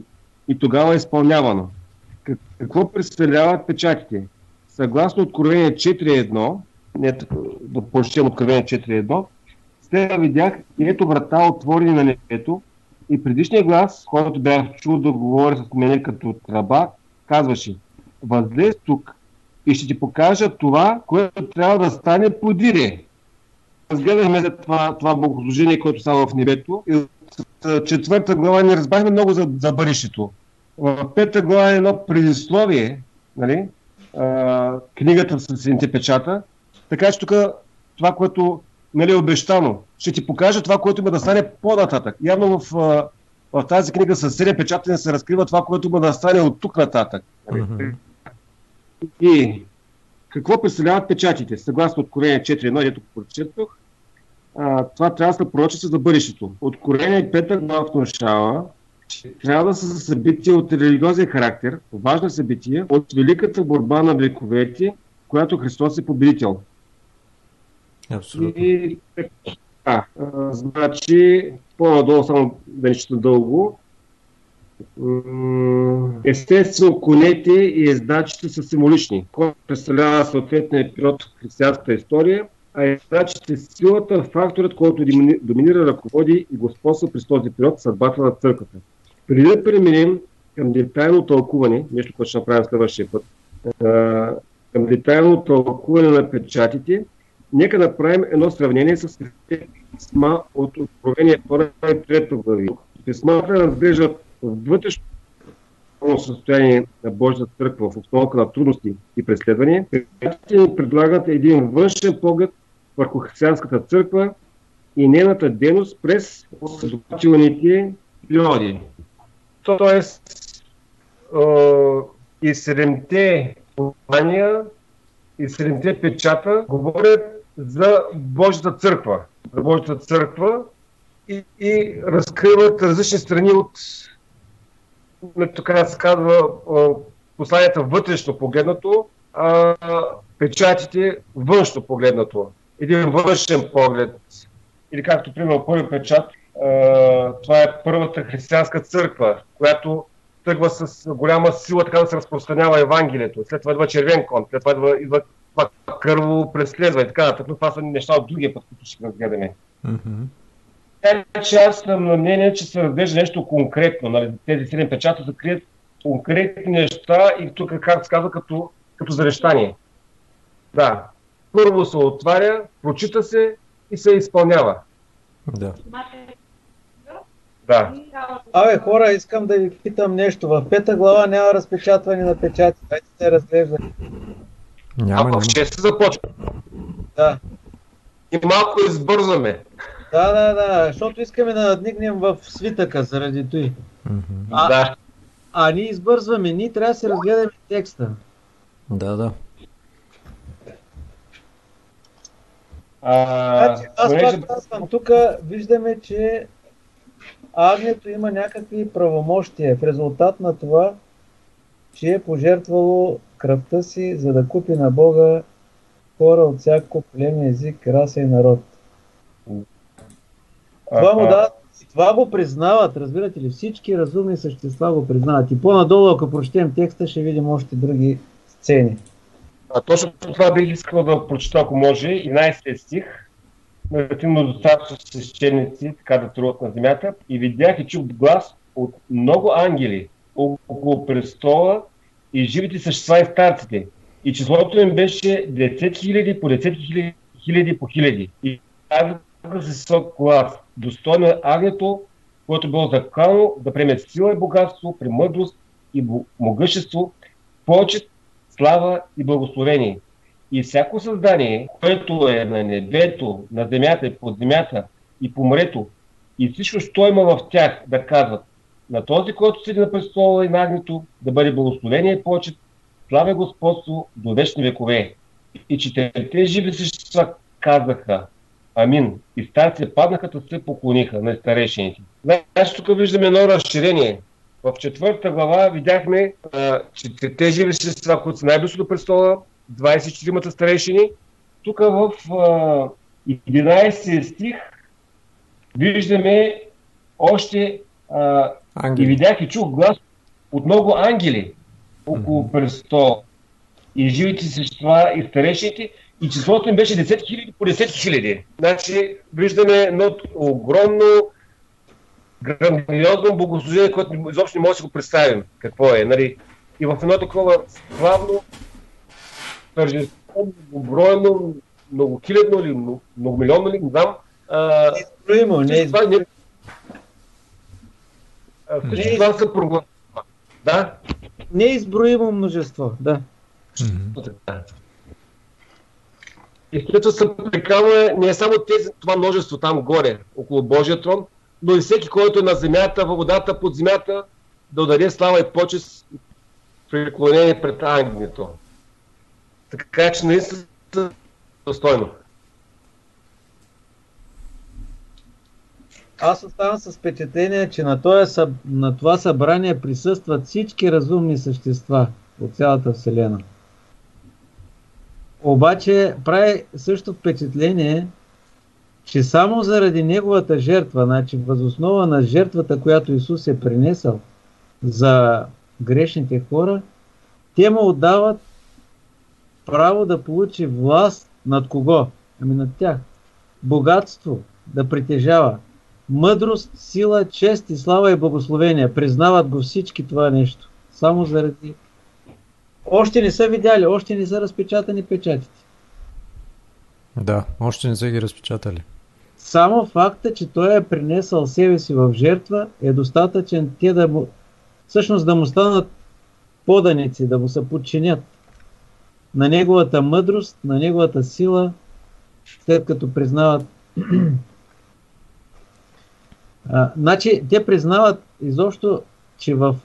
и тогава е изпълнявано. Какво представляват печатите? Съгласно Откровение 4.1, не да прочетем Откровение 4.1, след видях и ето врата отворени на небето и предишния глас, който бях чул да говори с мене като траба, казваше Възлез тук и ще ти покажа това, което трябва да стане подире. Разгледахме за това, това богослужение, което става в небето и от четвърта глава не разбрахме много за, за бъдещето. В пета глава е едно предисловие, нали? а, книгата с сините печата, така че тук това, което нали, обещано, ще ти покажа това, което има да стане по-нататък. Явно в, в тази книга с 7 печата не се разкрива това, което има да стане от тук нататък. Mm-hmm. И какво представляват печатите? Съгласно Откровение 4.1, дето прочетох, това трябва да са пророчества за бъдещето. Откровение 5 глава внушава, че трябва да са събития от религиозен характер, важно събитие от великата борба на вековете, която Христос е победител. Абсолютно. И, а, значи, по-надолу, само да не чета дълго, Естествено, конете и ездачите са символични, който представлява съответния период в християнската история, а ездачите силата, факторът, който доминира, ръководи и господства през този период съдбата на църквата. Преди да преминем към детайлно тълкуване, нещо, което ще направим следващия път, към детайлно тълкуване на печатите, нека направим едно сравнение с писма от Откровение 2 и 3 глави. Писмата разглеждат вътрешно състояние на Божията църква в обстановка на трудности и преследвания, ни предлагат един външен поглед върху християнската църква и нейната дейност през последователните периоди. Тоест, и седемте послания и седемте печата говорят за Божията църква. За Божията църква и, и разкриват различни страни от така да се казва, посланията вътрешно погледнато, а печатите външно погледнато. Един външен поглед. Или както, примерно, първи печат, това е първата християнска църква, която тръгва с голяма сила така да се разпространява Евангелието. След това идва червен кон, след това идва, идва това кърво преследва и така нататък. Но това са неща от другия път, които ще разгледаме. Mm-hmm. Така че аз съм на мнение, че се разглежда нещо конкретно. Нали? Тези седем печата се крият конкретни неща и тук, как се казва, като, като завещание. Да. Първо се отваря, прочита се и се изпълнява. Да. Да. Абе, хора, искам да ви питам нещо. В пета глава няма разпечатване на печати. Дайте се разглеждане. Няма, а в 6 започва. Да. И малко избързаме. Да, да, да, защото искаме да надникнем в свитъка заради той. Mm-hmm. А, да. а ние избързваме, ние трябва да се разгледаме текста. Да, да. А, значи, аз понеже... пак казвам, тук виждаме, че Агнето има някакви правомощия в резултат на това, че е пожертвало кръвта си, за да купи на Бога хора от всяко племе, език, раса и народ. Това му да, това го признават, разбирате ли? Всички разумни същества го признават. И по-надолу, ако прочетем текста, ще видим още други сцени. А точно това бих искал да прочета, ако може, 11 стих. Има достатъчно свещеници, така да труват на земята. И видях и чух глас от много ангели около престола и живите същества и старците. И числото им беше 10 хиляди по 10 хиляди по хиляди. И с висок глас, достойно е агнето, което било закано да приеме сила и богатство, премъдрост и могъщество, почет, слава и благословение. И всяко създание, което е на небето, на земята и под земята и по морето, и всичко, що има в тях, да казват на този, който седи на престола и на агнето, да бъде благословение и почет, славя Господство до вечни векове. И четирите живи същества казаха Амин. И старците паднаха, като се поклониха на старейшините. Значи тук виждаме едно разширение. В четвърта глава видяхме, а, че те живи същества, които са най-близко до престола, 24-мата старейшини. Тук в а, 11 стих виждаме още и видях и чух глас от много ангели около mm-hmm. престола и живите същества и старейшините и числото им беше 10 хиляди по 10 хиляди. Значи виждаме едно огромно грандиозно богослужение, което изобщо не може да си го представим какво е. Нали? И в едно такова славно тържество, многобройно, многохилядно или многомилионно ли, не знам. Неизброимо, не това, не, всичко това са прогласува. Да? Неизброимо множество, да. Mm-hmm. И което се приканва не е само тези, това множество там горе, около Божия трон, но и всеки, който е на земята, във водата, под земята, да удаде слава и почест преклонение пред ангелито. Така че наистина достойно. Аз оставам с впечатление, че на, това, на това събрание присъстват всички разумни същества от цялата Вселена. Обаче прави също впечатление, че само заради неговата жертва, значи възоснова на жертвата, която Исус е принесъл за грешните хора, те му отдават право да получи власт над кого? Ами над тях. Богатство да притежава. Мъдрост, сила, чест и слава и благословение. Признават го всички това нещо. Само заради още не са видяли, още не са разпечатани печатите. Да, още не са ги разпечатали. Само факта, че той е принесъл себе си в жертва, е достатъчен те да му, всъщност да му станат поданици, да му се подчинят на неговата мъдрост, на неговата сила, след като признават. А, значи, те признават изобщо, че в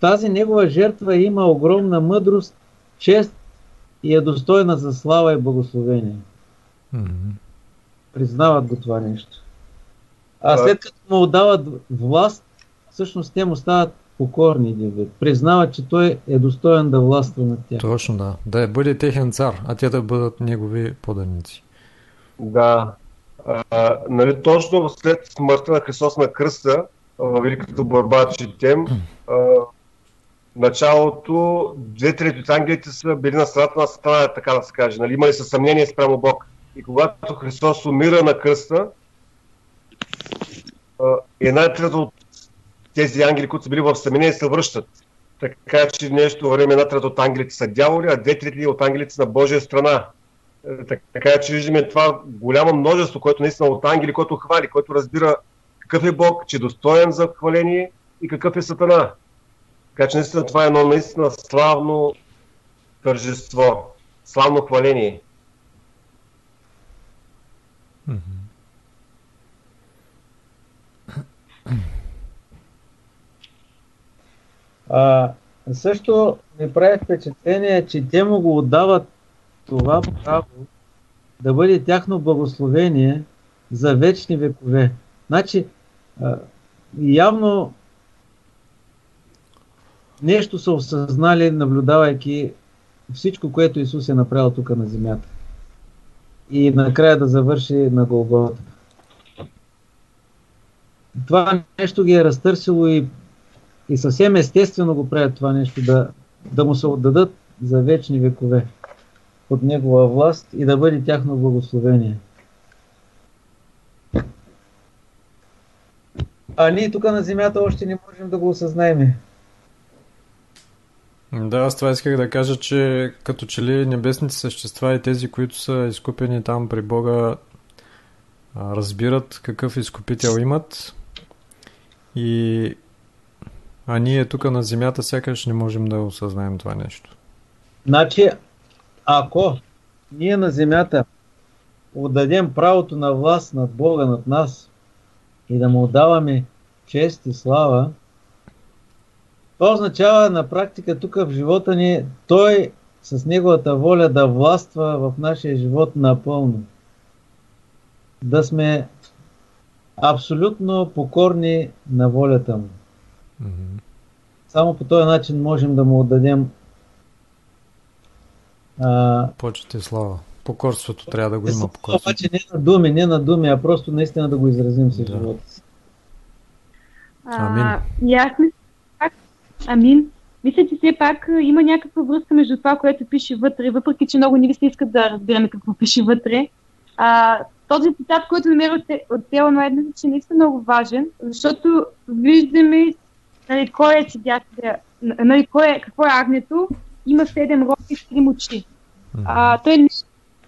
тази негова жертва има огромна мъдрост, чест и е достойна за слава и благословение. Mm-hmm. Признават го това нещо. А след като му отдават власт, всъщност те му стават покорни вид. Признават, че той е достоен да властва над тях. Точно да. Да бъде техен цар, а те да бъдат негови поданици. Да. А, нали, точно след смъртта на Христос на кръста, в Великата борба четем, началото две трети от ангелите са били на страната на сатана, така да се каже. Нали? Имали са съмнение спрямо Бог. И когато Христос умира на кръста, една трета от тези ангели, които са били в съмнение, се връщат. Така че нещо време една трета от ангелите са дяволи, а две трети от ангелите са на Божия страна. Така че виждаме това голямо множество, което наистина от ангели, който хвали, който разбира какъв е Бог, че е достоен за хваление и какъв е Сатана. Така че наистина това е едно наистина славно тържество, славно хваление. А, също ми прави впечатление, че те му го отдават това право да бъде тяхно благословение за вечни векове. Значи, явно нещо са осъзнали, наблюдавайки всичко, което Исус е направил тук на земята. И накрая да завърши на Голгота. Това нещо ги е разтърсило и, и съвсем естествено го правят това нещо, да, да му се отдадат за вечни векове от Негова власт и да бъде тяхно благословение. А ние тук на земята още не можем да го осъзнаем. Да, аз това исках да кажа, че като че ли небесните същества и тези, които са изкупени там при Бога, разбират какъв изкупител имат и а ние тук на земята сякаш не можем да осъзнаем това нещо. Значи, ако ние на земята отдадем правото на власт над Бога, над нас и да му отдаваме чест и слава, Това означава на практика тук в живота ни, той с неговата воля да властва в нашия живот напълно. Да сме абсолютно покорни на волята му. Mm-hmm. Само по този начин можем да му отдадем а... Почет и слава. Покорството трябва да го има. Покорството. Обаче не на думи, не на думи, а просто наистина да го изразим с да. живота си. Амин. Ясно. Амин. Мисля, че все пак има някаква връзка между това, което пише вътре, въпреки че много ни ви се искат да разбираме какво пише вътре. А, този цитат, който намеря от, Тела Ноедна, че наистина много важен, защото виждаме нали, кой е седящия, нали, кой е, какво е агнето, има седем роги и три А, той не,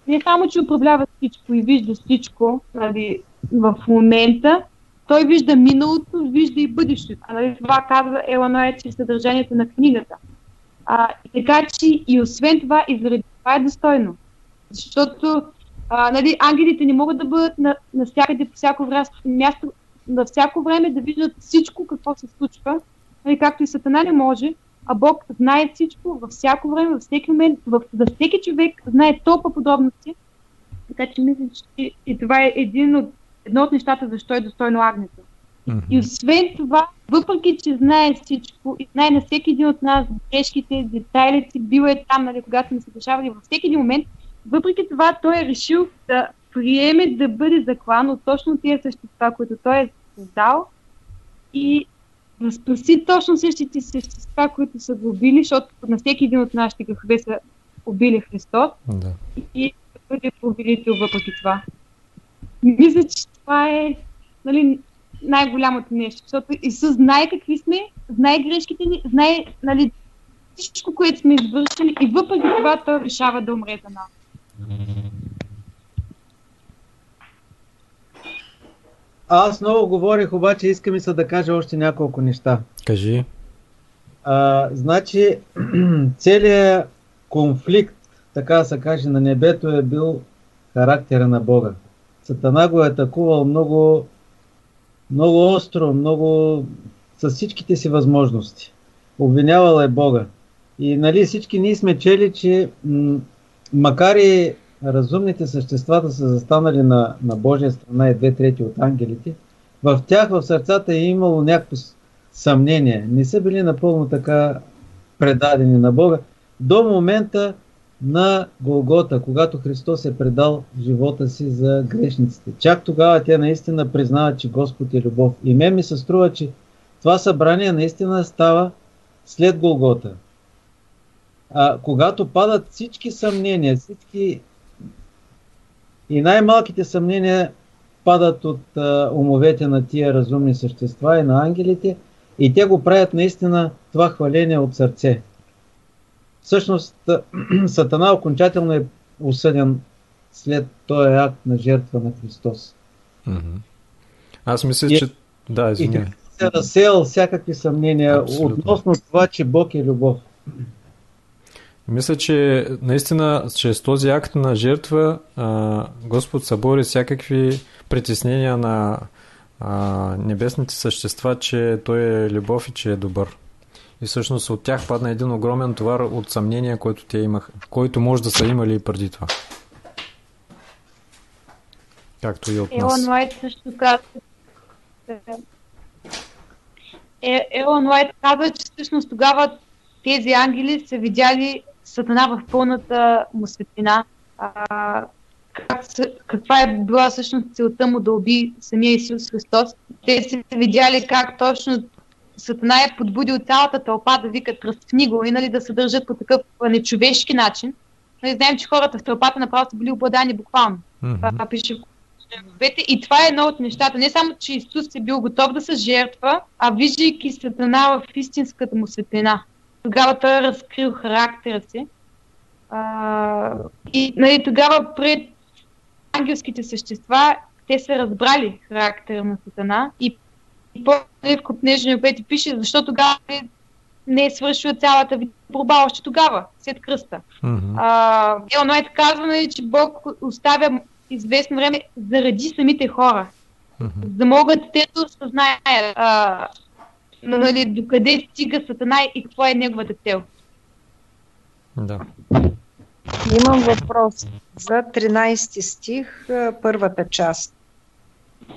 не само, че управлява всичко и вижда всичко нали, в момента, той вижда миналото, вижда и бъдещето. А нали, това казва Еланоя, че съдържанието на книгата. А, така че и освен това, и заради това е достойно. Защото а, нали, ангелите не могат да бъдат на, навсякъде по всяко място, на всяко време да виждат всичко какво се случва, нали, както и Сатана не може, а Бог знае всичко във всяко време, във всеки момент, във, за всеки човек знае толкова подробности, така че мисля, че и това е един от, едно от нещата, защо е достойно агнето. Mm-hmm. И освен това, въпреки, че знае всичко и знае на всеки един от нас грешките, детайлите, бил е там, нали, когато сме се държавали във всеки един момент, въпреки това той е решил да приеме да бъде заклан от точно тия същества, които той е създал и да спаси точно същите същества, които са го убили, защото на всеки един от нашите грехове са убили Христос да. и да бъде повелител въпреки това. Мисля, че това е нали, най-голямото нещо, защото Исус знае какви сме, знае грешките ни, знае нали, всичко, което сме извършили и въпреки това той решава да умре за нас. Аз много говорих, обаче искам и се да кажа още няколко неща. Кажи. А, значи, *clears throat* целият конфликт, така да се каже, на небето е бил характера на Бога. Сатана го е атакувал много, много остро, много с всичките си възможности. Обвинявал е Бога. И нали, всички ние сме чели, че м- макар и разумните същества да са застанали на, на Божия страна и две трети от ангелите, в тях в сърцата е имало някакво съмнение. Не са били напълно така предадени на Бога до момента на Голгота, когато Христос е предал живота си за грешниците. Чак тогава те наистина признават, че Господ е любов. И мен ми се струва, че това събрание наистина става след Голгота. А, когато падат всички съмнения, всички и най-малките съмнения падат от а, умовете на тия разумни същества и на ангелите и те го правят наистина това хваление от сърце. Всъщност, *clears throat* Сатана окончателно е осъден след този акт на жертва на Христос. Mm-hmm. Аз мисля, и, че... Да, извиня. И се разсеял всякакви съмнения Абсолютно. относно това, че Бог е любов. Мисля, че наистина чрез този акт на жертва а, Господ събори всякакви притеснения на а, небесните същества, че Той е любов и че е добър. И всъщност от тях падна един огромен товар от съмнения, който те имаха, който може да са имали и преди това. Както и от нас. Елон Уайт също казва, е, Елон Уайт казва, че всъщност тогава тези ангели са видяли Сатана в пълната му светлина. А, как, каква е била всъщност целта му да уби самия Исус Христос. Те са видяли как точно Сатана е подбудил цялата тълпа да викат разпни го и нали, да се държат по такъв нечовешки начин. Нали, знаем, че хората в тълпата направо са били обладани буквално. Mm-hmm. Това пише в и това е едно от нещата. Не само, че Исус е бил готов да се жертва, а виждайки Сатана в истинската му светлина тогава той е разкрил характера си. А, и нали, тогава пред ангелските същества те са разбрали характера на Сатана и, и по-нали, в Купнежния пети пише, защо тогава не е свършила цялата ви борба още тогава, след кръста. Mm-hmm. Елон Уайт казва, нали, че Бог оставя известно време заради самите хора. Mm-hmm. За да могат те да осъзнаят Но нали, докъде стига Сатана и какво е неговата цел? Да. Имам въпрос за 13 стих, първата част.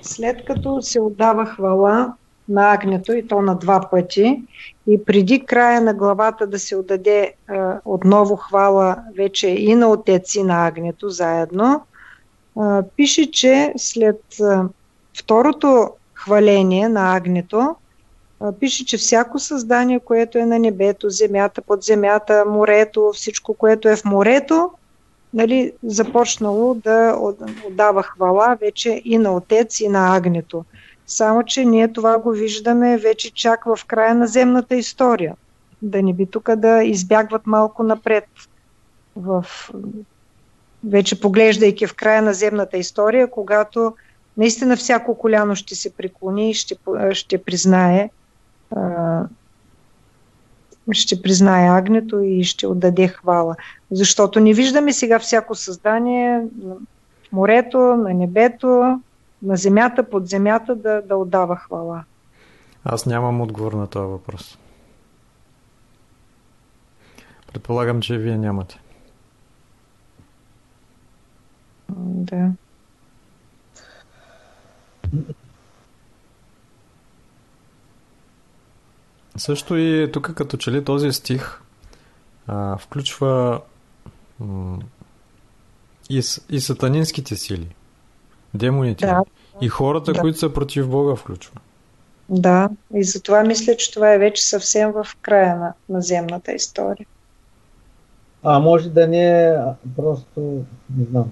След като се отдава хвала на агнето и то на два пъти и преди края на главата да се отдаде а, отново хвала вече и на отец и на агнето заедно, а, пише, че след а, второто хваление на агнето, пише, че всяко създание, което е на небето, земята, под земята, морето, всичко, което е в морето, нали, започнало да отдава хвала вече и на отец и на агнето. Само, че ние това го виждаме вече чак в края на земната история. Да не би тук да избягват малко напред. В... Вече поглеждайки в края на земната история, когато наистина всяко коляно ще се преклони и ще, ще признае ще признае агнето и ще отдаде хвала. Защото не виждаме сега всяко създание на морето, на небето, на земята, под земята да, да отдава хвала. Аз нямам отговор на този въпрос. Предполагам, че вие нямате. Да. Също и тук като че ли този стих а, включва м- и, и сатанинските сили, демоните да. и хората, да. които са против Бога включва. Да, и затова мисля, че това е вече съвсем в края на, на земната история. А може да не е просто, не знам.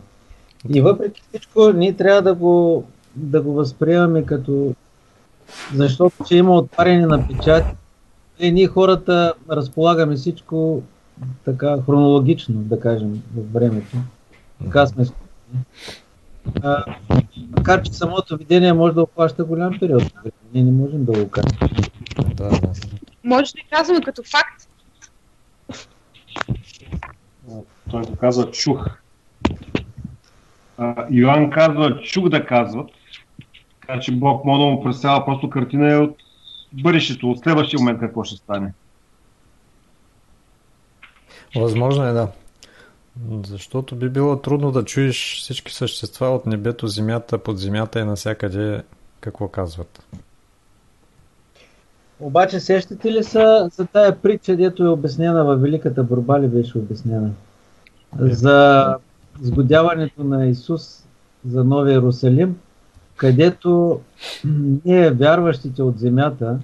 И въпреки всичко, ние трябва да го, да го възприемаме като защото, че има отваряне на печати, и ние хората разполагаме всичко така хронологично, да кажем, в времето. Така сме а, макар, че самото видение може да обхваща голям период. Ние не можем да го кажем. Да, да. Може да казваме като факт. Той го казва чух. А, Йоан казва чух да казват. Така че Бог може да му представя просто картина е от бъдещето, от следващия момент какво ще стане. Възможно е, да. Защото би било трудно да чуеш всички същества от небето, земята, под земята и насякъде какво казват. Обаче сещате ли са за тая притча, дето е обяснена във Великата борба ли беше обяснена? За сгодяването на Исус за Новия Иерусалим където ние, вярващите от земята,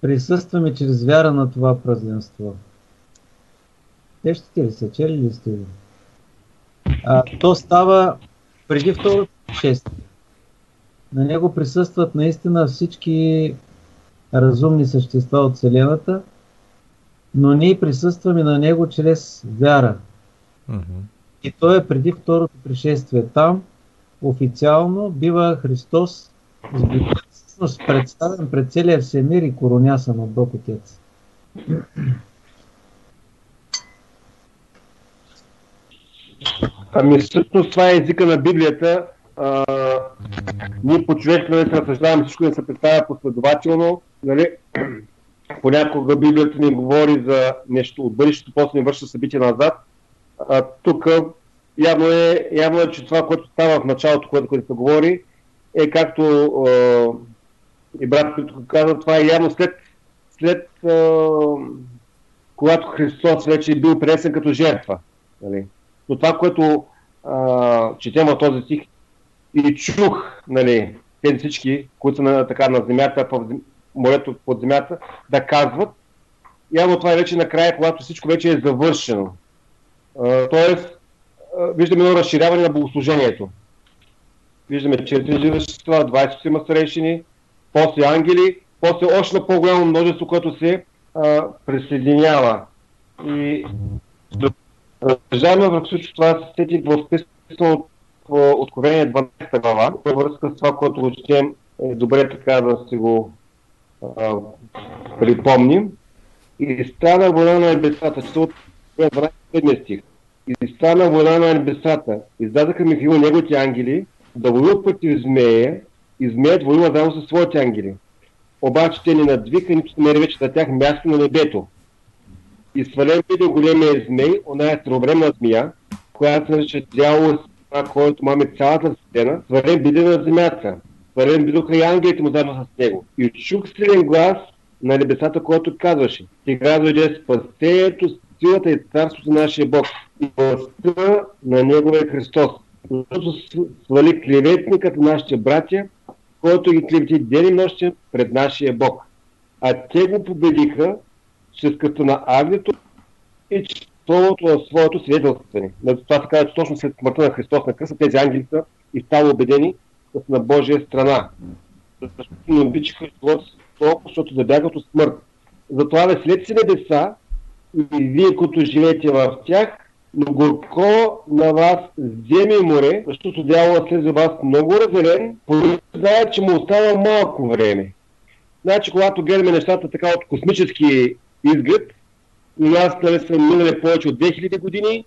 присъстваме чрез вяра на това празненство. Сещате ли се? Чели ли сте го? То става преди второто пришествие. На него присъстват наистина всички разумни същества от Вселената, но ние присъстваме на него чрез вяра. Mm-hmm. И то е преди второто пришествие. Там официално бива Христос всъщност представен пред целия всемир и коронясан от Бог Отец. Ами всъщност това е езика на Библията. А, ние по човек нали, се разсъждаваме всичко да се представя последователно. Нали? Понякога Библията ни говори за нещо от бъдещето, после ни върши събитие назад. А, тук явно е, явно е, че това, което става в началото, което, което се говори, е както е, и брат, който каза, това е явно след, след е, когато Христос вече е бил пренесен като жертва. Нали? Но това, което е, четем в този стих, и чух нали, тези всички, които са на, така, на земята, в морето под земята, да казват, явно това е вече накрая, когато всичко вече е завършено. тоест, виждаме едно разширяване на богослужението. Виждаме 4 живи същества, 23 старейшини, после ангели, после още на по-голямо множество, което се а, присъединява. И Уважаема в всичко това се сети в писано в Откровение 12 глава, във връзка с това, което четем, е добре така да си го а, припомним. И стана вода на небесата, че от 12 стих. И стана вода на небесата. Издадаха Михаил неговите ангели да воюват против змея и змеят воюва заедно със своите ангели. обаче те не надвиха, нито намери вече за тях място на небето. И свален биде големия змей, она е тровремна змия, която се нарича дявол, който маме цялата стена, свален биде на земята. Свален бидоха и ангелите му заедно с него. И чух силен глас на небесата, който казваше, сега дойде спасението, силата и царството на нашия Бог и властта на Неговия Христос. Защото свали клеветникът на нашите братя, който ги клевети ден и нощи пред нашия Бог. А те го победиха чрез като на агнето и словото на своето свидетелстване. Това се казва, че точно след смъртта на Христос на кръста тези ангели са и стало убедени са на Божия страна. Защото не обичаха живота толкова, защото забягат от смърт. Затова след си небеса и вие, които живеете в тях, но горко на вас вземе море, защото дяволът слезе вас много разделен, знае, че му остава малко време. Значи, когато гледаме нещата така от космически изглед, и нас нали, са минали повече от 2000 години,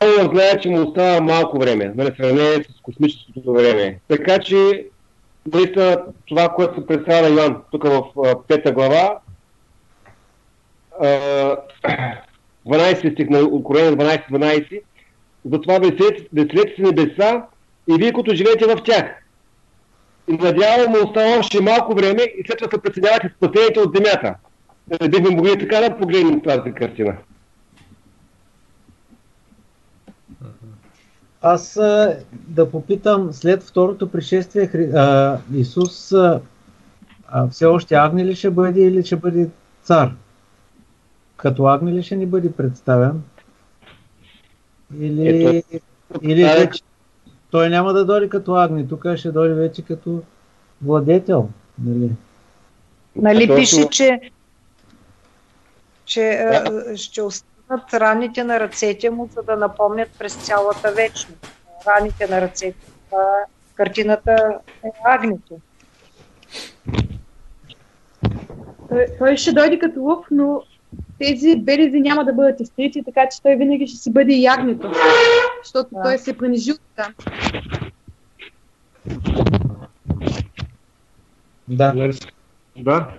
дяволът знае, че му остава малко време, нали, сравнение с космическото време. Така че, наистина, това, което се представя Йоан, тук в пета глава, 12 стих на Откровение 12-12, затова веселете се небеса и вие, като живеете в тях. И надявам остава още малко време и след това се преценявате спасените от земята. Не бихме могли така да погледнем тази картина. Аз да попитам, след второто пришествие а, Исус а, все още агне ли ще бъде или ще бъде цар? Като Агни ли ще ни бъде представен? Или, Ето, или вече той няма да дойде като Агни, тук ще дойде вече като владетел. Нали, нали пише, че, че да. ще останат раните на ръцете му, за да напомнят през цялата вечност. Раните на ръцете. Това картината е Агнито. Той, той ще дойде като лъв, но тези белези няма да бъдат изтрити, така че той винаги ще си бъде ягнето, защото да. той се е принижил там. Да. Да.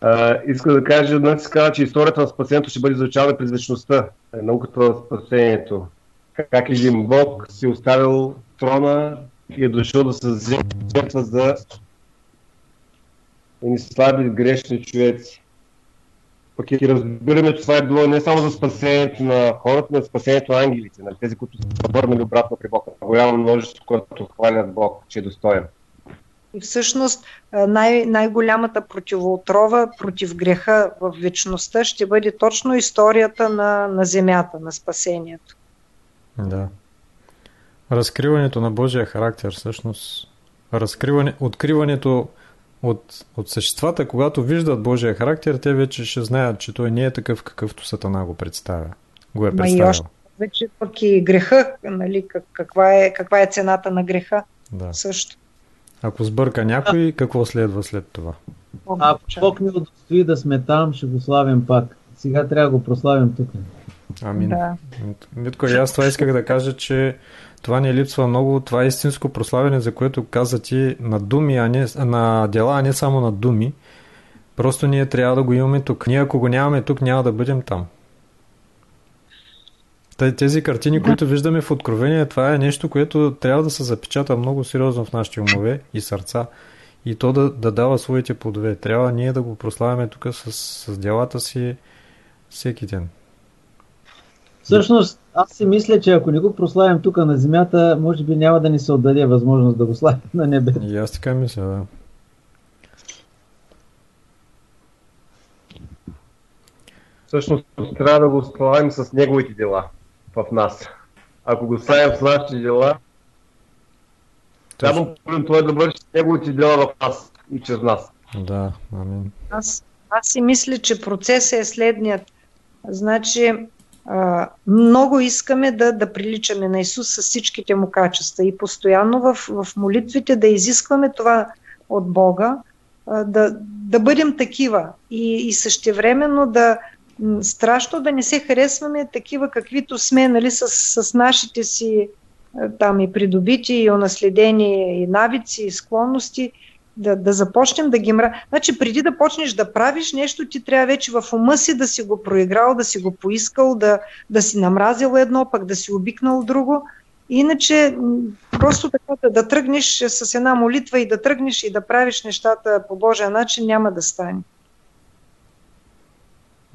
Uh, иска да кажа, днес се казва, че историята на спасението ще бъде изучавана през вечността. Науката на спасението. Как един Бог си оставил трона и е дошъл да се жертва за ни слаби, грешни човеци. Пък и разбираме, че това е било не само за спасението на хората, но и спасението на ангелите, на тези, които са върнали обратно при Бог. Голямо множество, което хвалят Бог, че е достоен. И всъщност най- най-голямата противоотрова против греха в вечността ще бъде точно историята на, на земята, на спасението. Да разкриването на Божия характер, всъщност, разкриване, откриването от, от съществата, когато виждат Божия характер, те вече ще знаят, че той не е такъв, какъвто Сатана го представя. Го е представил. още, вече пък и греха, нали, каква, е, каква е цената на греха да. също. Ако сбърка някой, какво следва след това? Ако Бог ни удостои да сме там, ще го славим пак. Сега трябва да го прославим тук. Амин. Да. Митко, аз това исках да кажа, че това ни липсва много. Това е истинско прославяне, за което каза ти на думи, а не на дела, а не само на думи. Просто ние трябва да го имаме тук. Ние ако го нямаме тук, няма да бъдем там. Тези картини, които виждаме в Откровение, това е нещо, което трябва да се запечата много сериозно в нашите умове и сърца и то да, да дава своите плодове. Трябва ние да го прославяме тук с, с делата си всеки ден. Всъщност, аз си мисля, че ако не го прославим тук на земята, може би няма да ни се отдаде възможност да го славим на небе. И аз така мисля, да. Всъщност трябва да го славим с неговите дела в нас. Ако го славим с нашите дела, трябва той да върши неговите дела в нас и чрез нас. Да, амин. Аз, аз си мисля, че процесът е следният. Значи, много искаме да, да приличаме на Исус с всичките му качества и постоянно в, в молитвите да изискваме това от Бога, да, да бъдем такива и, и същевременно да страшно да не се харесваме такива каквито сме, нали, с, с нашите си там и придобити, и унаследени и навици, и склонности, да, да започнем да ги мра... Значи преди да почнеш да правиш нещо, ти трябва вече в ума си да си го проиграл, да си го поискал, да, да си намразил едно, пък да си обикнал друго. Иначе просто така да, да тръгнеш с една молитва и да тръгнеш и да правиш нещата по Божия начин няма да стане.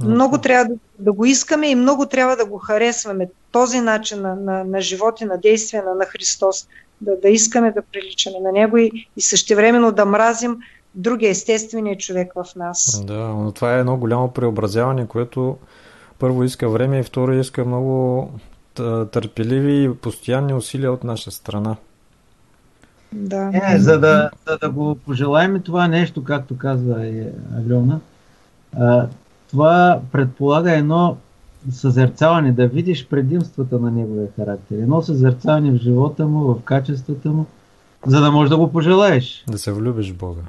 Много трябва да, да го искаме и много трябва да го харесваме. Този начин на, на, на живот и на действие на, на Христос. Да, да искаме да приличаме на Него и, и същевременно да мразим другия естествения човек в нас. Да, но това е едно голямо преобразяване, което първо иска време и второ иска много търпеливи и постоянни усилия от наша страна. Да. Е, за да, за да го пожелаем това нещо, както казва и Алена, това предполага едно съзерцаване, да видиш предимствата на неговия характер. Едно съзерцаване в живота му, в качествата му, за да можеш да го пожелаеш. Да се влюбиш в Бога.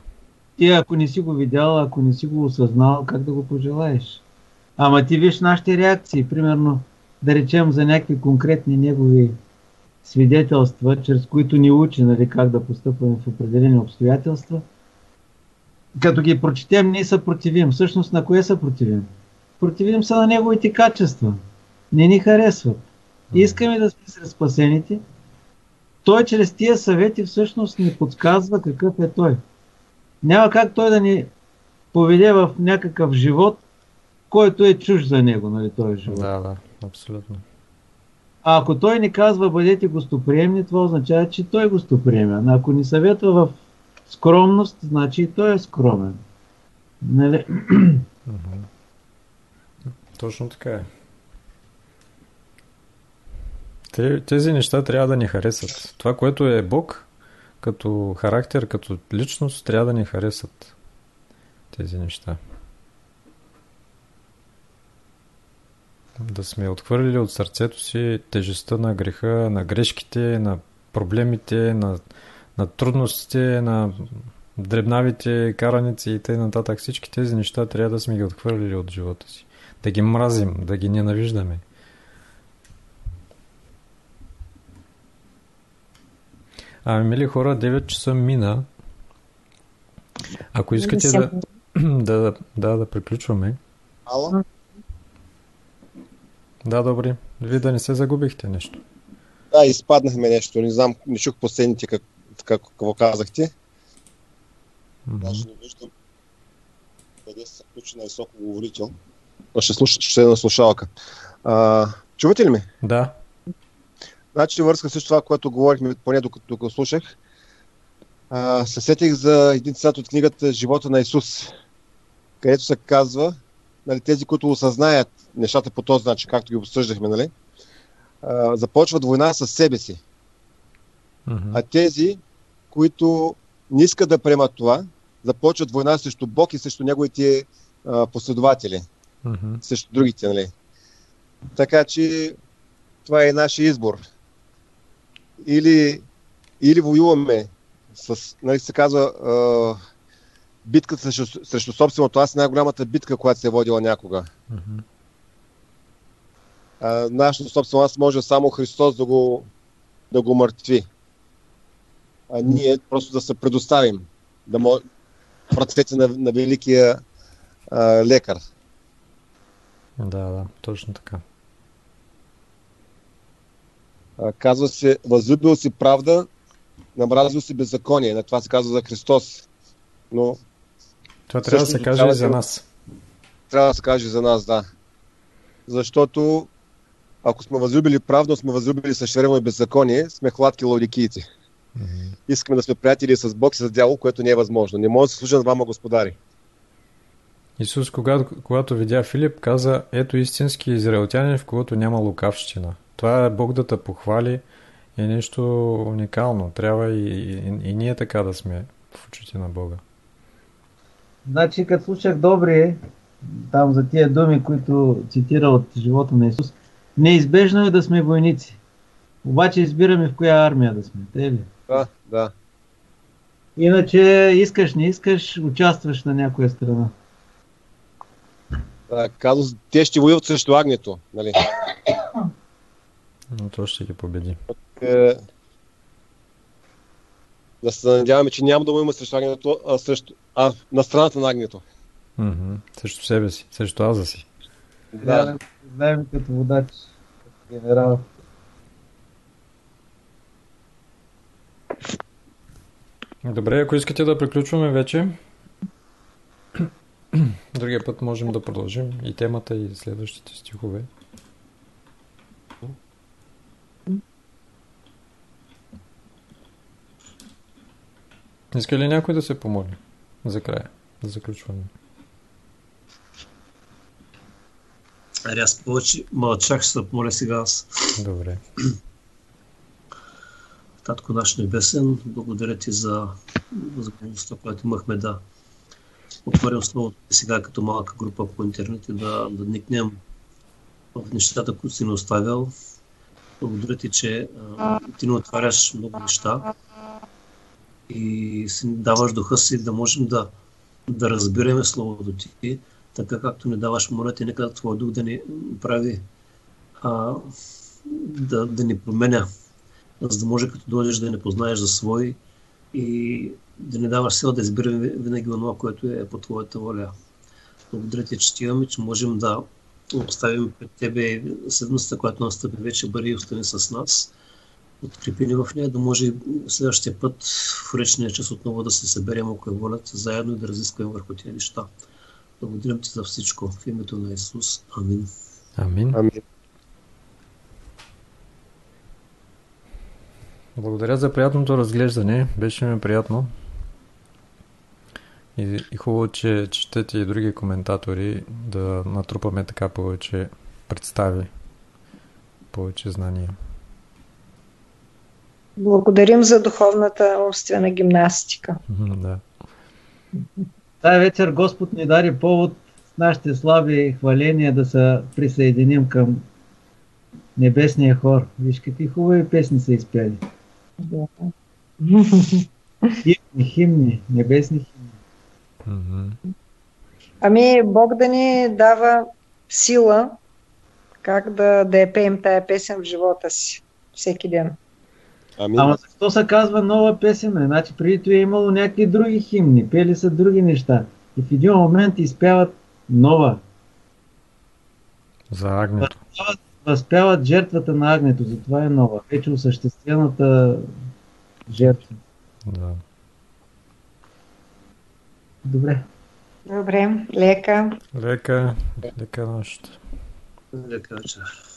Ти ако не си го видял, ако не си го осъзнал, как да го пожелаеш? Ама ти виж нашите реакции, примерно, да речем за някакви конкретни негови свидетелства, чрез които ни учи нали, как да постъпваме в определени обстоятелства – като ги прочетем, ние се противим. Всъщност на кое се противим? Противим се на неговите качества. Не ни харесват. Искаме да сме сред спасените. Той чрез тия съвети всъщност ни подсказва какъв е той. Няма как той да ни поведе в някакъв живот, който е чуж за него, нали, този живот. Да, да, абсолютно. А ако той ни казва бъдете гостоприемни, това означава, че той е гостоприемен. Ако ни съветва в скромност, значи и той е скромен. Нали? Точно така е. Тези неща трябва да ни харесат. Това, което е Бог, като характер, като личност, трябва да ни харесат тези неща. Да сме отхвърлили от сърцето си тежестта на греха, на грешките, на проблемите, на на трудностите, на дребнавите караници и т.н. Всички тези неща трябва да сме ги отхвърлили от живота си. Да ги мразим, да ги ненавиждаме. Ами, мили хора, 9 часа мина. Ако искате да, *clears throat* да, да, да приключваме. Ало? Да, добре. Вие да не се загубихте нещо. Да, изпаднахме нещо. Не знам, не чух последните как, какво казахте. Mm-hmm. Даже не виждам къде се включи на високо говорител. Ще, слуш... ще е на слушалка. А, чувате ли ме? Да. Значи върска също това, което говорихме, поне докато, докато слушах. А, се сетих за един цитат от книгата Живота на Исус, където се казва, нали, тези, които осъзнаят нещата по този начин, както ги обсъждахме, нали, а, започват война с себе си. Mm-hmm. А тези, които не искат да приемат това, започват война срещу Бог и срещу неговите а, последователи. Mm-hmm. Срещу другите, нали? Така че това е нашия избор. Или, или воюваме с, нали се казва, а, битката срещу, срещу собственото аз е най-голямата битка, която се е водила някога. Mm-hmm. А, нашето собствено аз може само Христос да го, да го мъртви а ние просто да се предоставим да мож... в ръцете на, на великия а, лекар. Да, да, точно така. А, казва се, възлюбил си правда, намразил си беззаконие. На това се казва за Христос. Но това трябва да се каже и за нас. Трябва да се каже за нас, да. Защото ако сме възлюбили правда, сме възлюбили същевременно и беззаконие, сме хладки лаудикийци. Mm-hmm. Искаме да сме приятели с Бог и с дявол, което не е възможно. Не може да се служа на двама господари. Исус, когато, когато видя Филип, каза, ето истински израелтянин, в когото няма лукавщина. Това е Бог да те похвали е нещо уникално. Трябва и, и, и ние така да сме в очите на Бога. Значи, като слушах добри там за тия думи, които цитира от живота на Исус, неизбежно е да сме войници. Обаче избираме в коя армия да сме. Те ли? Да, да. Иначе искаш, не искаш, участваш на някоя страна. Казвам, те ще воюват срещу агнето, нали? Но то ще ги победи. Е, да се надяваме, че няма да има срещу агнето, а, срещу, а на страната на агнето. Mm-hmm. Срещу себе си, срещу аза си. Да. Знаем като водач, като генерал. Добре, ако искате да приключваме вече, *clears throat* другия път можем да продължим и темата и следващите стихове. Иска ли някой да се помоли за края, за заключване? Аре, аз повече мълчах, ще се помоля сега аз. Добре. Татко наш небесен, благодаря ти за възможността, която имахме да отворим словото сега като малка група по интернет и да, да никнем в нещата, които си ни оставял. Благодаря ти, че а, ти ни отваряш много неща и си даваш духа си да можем да, да разбираме Словото ти, така както ни даваш, моля нека Твоя дух да ни прави, а, да, да ни променя, за да може като дойдеш да не познаеш за свой и да ни даваш сила да избираме винаги това, което е по Твоята воля. Благодаря ти, че ти имаме, че можем да оставим пред Тебе седмостта, която настъпи вече, бъде и остане с нас подкрепени в нея, да може следващия път в речния час отново да се съберем около волята, заедно и да разискваме върху тези неща. Благодарим ти за всичко. В името на Исус. Амин. Амин. Амин. Благодаря за приятното разглеждане. Беше ми приятно. И, и хубаво, че четете и други коментатори да натрупаме така повече представи, повече знания. Благодарим за духовната умствена гимнастика. Да. Тая вечер Господ ни даде повод с нашите слаби хваления да се присъединим към небесния хор. Виж какви хубави песни са изпяли. Да. Химни, химни, небесни химни. Ами, Бог да ни дава сила как да, да я пеем тая песен в живота си всеки ден. Амин. Ама защо се казва нова песен? Значи преди това е имало някакви други химни, пели са други неща. И в един момент изпяват нова. За агнето. Възпяват, възпяват жертвата на агнето, затова е нова. Вече осъществената жертва. Да. Добре. Добре, лека. Лека, лека нощ. Лека вечер.